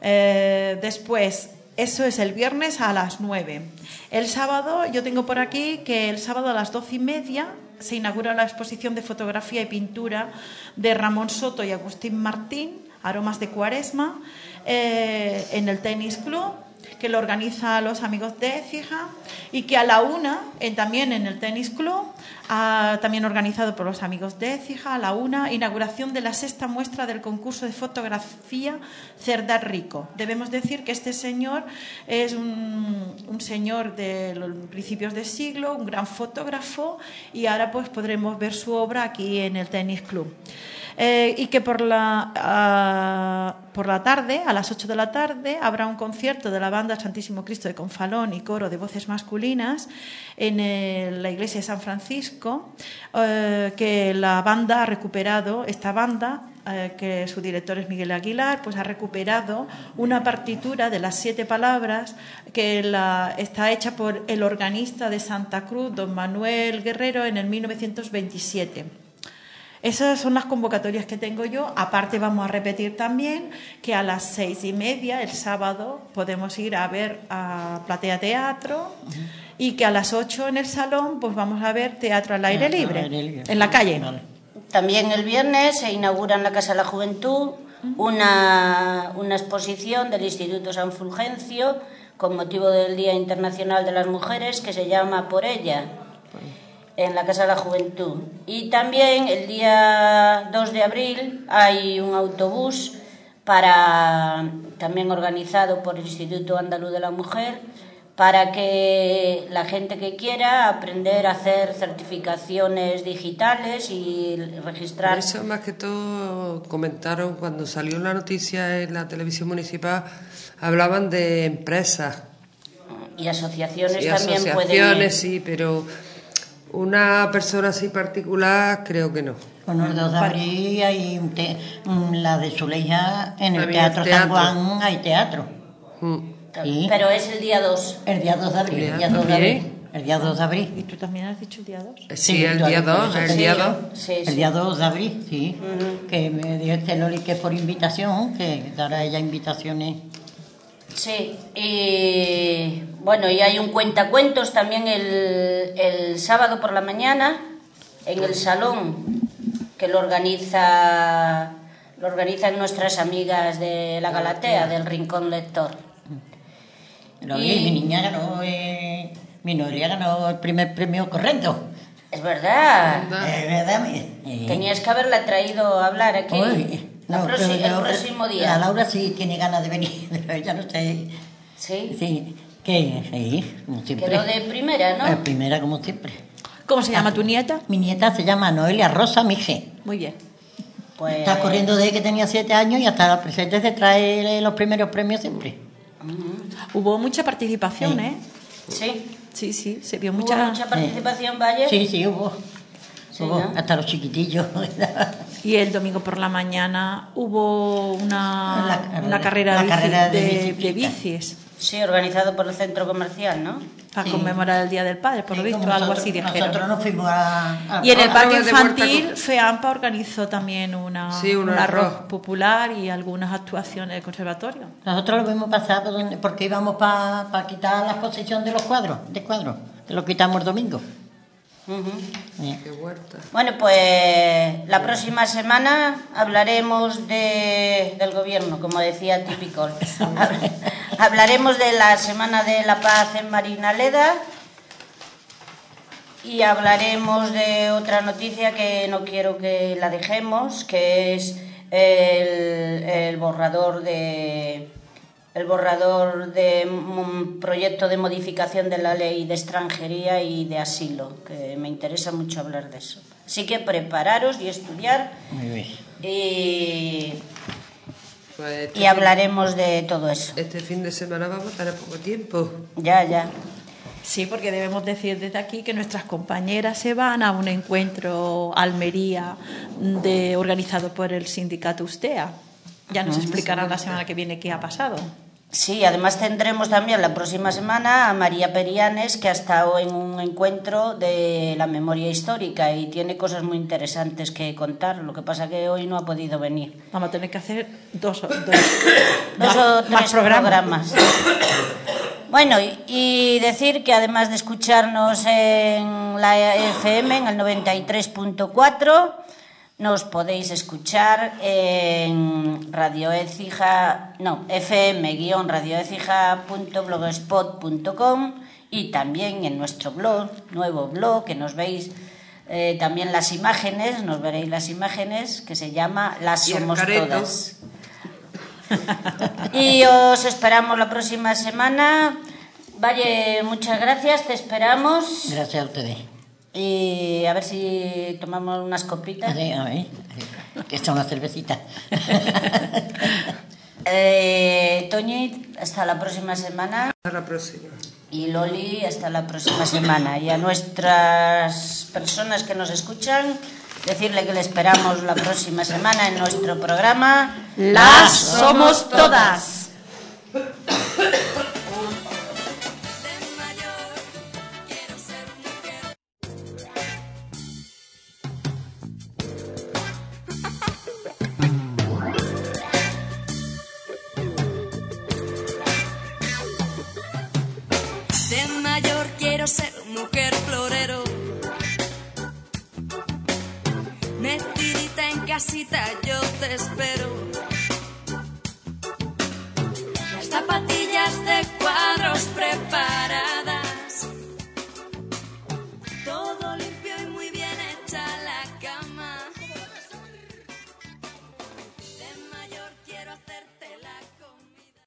Eh, después, eso es el viernes a las 9. El sábado, yo tengo por aquí que el sábado a las doce y media se inaugura la exposición de fotografía y pintura de Ramón Soto y Agustín Martín, Aromas de Cuaresma, eh, en el Tenis Club que lo organiza los amigos de Écija y que a la una, también en el Tenis Club, ah, también organizado por los amigos de Écija, a la una, inauguración de la sexta muestra del concurso de fotografía Cerdar Rico. Debemos decir que este señor es un, un señor de los principios de siglo, un gran fotógrafo y ahora pues podremos ver su obra aquí en el Tenis Club. Eh, y que por la, ah, por la tarde, a las 8 de la tarde, habrá un concierto de la banda Santísimo Cristo de Confalón y coro de voces masculinas en el- la iglesia de San Francisco, eh, que la banda ha recuperado, esta banda, eh, que su director es Miguel Aguilar, pues ha recuperado una partitura de las siete palabras que está hecha por el organista de Santa Cruz, don Manuel Guerrero, en el 1927. Esas son las convocatorias que tengo yo. Aparte vamos a repetir también que a las seis y media el sábado podemos ir a ver a Platea Teatro y que a las ocho en el salón pues vamos a ver teatro al aire libre, en la calle. También el viernes se inaugura en la Casa de la Juventud una, una exposición del Instituto San Fulgencio con motivo del Día Internacional de las Mujeres que se llama Por ella en la Casa de la Juventud. Y también el día 2 de abril hay un autobús para también organizado por el Instituto Andaluz de la Mujer para que la gente que quiera aprender a hacer certificaciones digitales y registrar Eso más que todo comentaron cuando salió la noticia en la televisión municipal, hablaban de empresas y asociaciones y también asociaciones, pueden sí, pero una persona así particular creo que no. Con el 2 de abril hay un te- la de Zuleja en el teatro. San Juan hay teatro. Mm. Sí. pero es el día 2 El día 2 de abril. El día 2 de abril. El día 2 de abril. ¿Y tú también has dicho el día 2? Sí, el yo día por 2, eso el día digo. 2. Sí, El sí. día 2 de abril, sí. Que me dio este Loli que por invitación, que dará ella invitaciones. Sí, y bueno, y hay un cuentacuentos también el, el sábado por la mañana en el salón que lo organiza lo organizan nuestras amigas de la Galatea, del Rincón Lector. Y- mi niña ganó, eh, mi novia ganó el primer premio corriendo. Es verdad. Es verdad, eh. Tenías que haberla traído a hablar aquí Uy, la no, pero el yo- próximo La día. Laura sí tiene ganas de venir, pero ella no sé. Sí, Sí, que sí, como siempre. quedó de primera, Eh, ¿no? primera, como siempre. ¿Cómo se llama tu nieta? Mi nieta se llama Noelia Rosa Mije. Muy bien. Pues Está corriendo desde que tenía siete años y hasta la presente se trae los primeros premios siempre. Hubo mucha participación, Sí. ¿eh? sí, Sí, sí, se vio hubo mucha... mucha participación, Valle. Sí, sí, hubo. Sí, Hubo, ¿no? Hasta los chiquitillos. Y el domingo por la mañana hubo una, La- una carrera, la de, bici- carrera de de- bicicleta. de bicis Sí, organizado por el centro comercial, ¿no? para Sí. conmemorar el Día del Padre, por lo Sí, visto, algo así dijeron. Nosotros nos fuimos a... a- Y en el parque infantil, con- FEAMPA organizó también una, Sí, un un arroz arroz. popular y algunas actuaciones del conservatorio. Nosotros lo vimos pasar por donde- porque íbamos para quitar la exposición de los cuadros, de cuadros, que lo quitamos el domingo. Qué huerta. Bueno, pues la próxima semana hablaremos de, del gobierno, como decía Típico. hablaremos de la Semana de la Paz en Marinaleda y hablaremos de otra noticia que no quiero que la dejemos, que es el, el borrador de el borrador de un proyecto de modificación de la ley de extranjería y de asilo, que me interesa mucho hablar de eso. Así que prepararos y estudiar Muy bien. y, Pues este, y hablaremos de todo eso. este fin de semana vamos a tener poco tiempo. Ya, ya. Sí, porque debemos decir desde aquí que nuestras compañeras se van a un encuentro Almería de, organizado por el sindicato Ustea. Ya nos explicarán la semana que viene qué ha pasado. Sí, además tendremos también la próxima semana a María Perianes, que ha estado en un encuentro de la memoria histórica y tiene cosas muy interesantes que contar. Lo que pasa que hoy no ha podido venir. Vamos a tener que hacer dos, dos, Dos o más tres programas. programas. Bueno, y, y decir que además de escucharnos en la FM, en el 93.4, nos podéis escuchar en Radio Écija, no, fm-radioecija.blogspot.com y también en nuestro blog, nuevo blog, que nos veis eh, también las imágenes, nos veréis las imágenes, que se llama Las Somos. Todas. Y os esperamos la próxima semana. Valle, muchas gracias, te esperamos. Gracias a ustedes. Y a ver si tomamos unas copitas. Sí, a ver, que está una cervecita. Eh, Toñi, hasta la próxima semana. Hasta la próxima. Y Loli, hasta la próxima semana. Y a nuestras personas que nos escuchan, decirle que le esperamos la próxima semana en nuestro programa. Las somos todas. En casita yo te espero.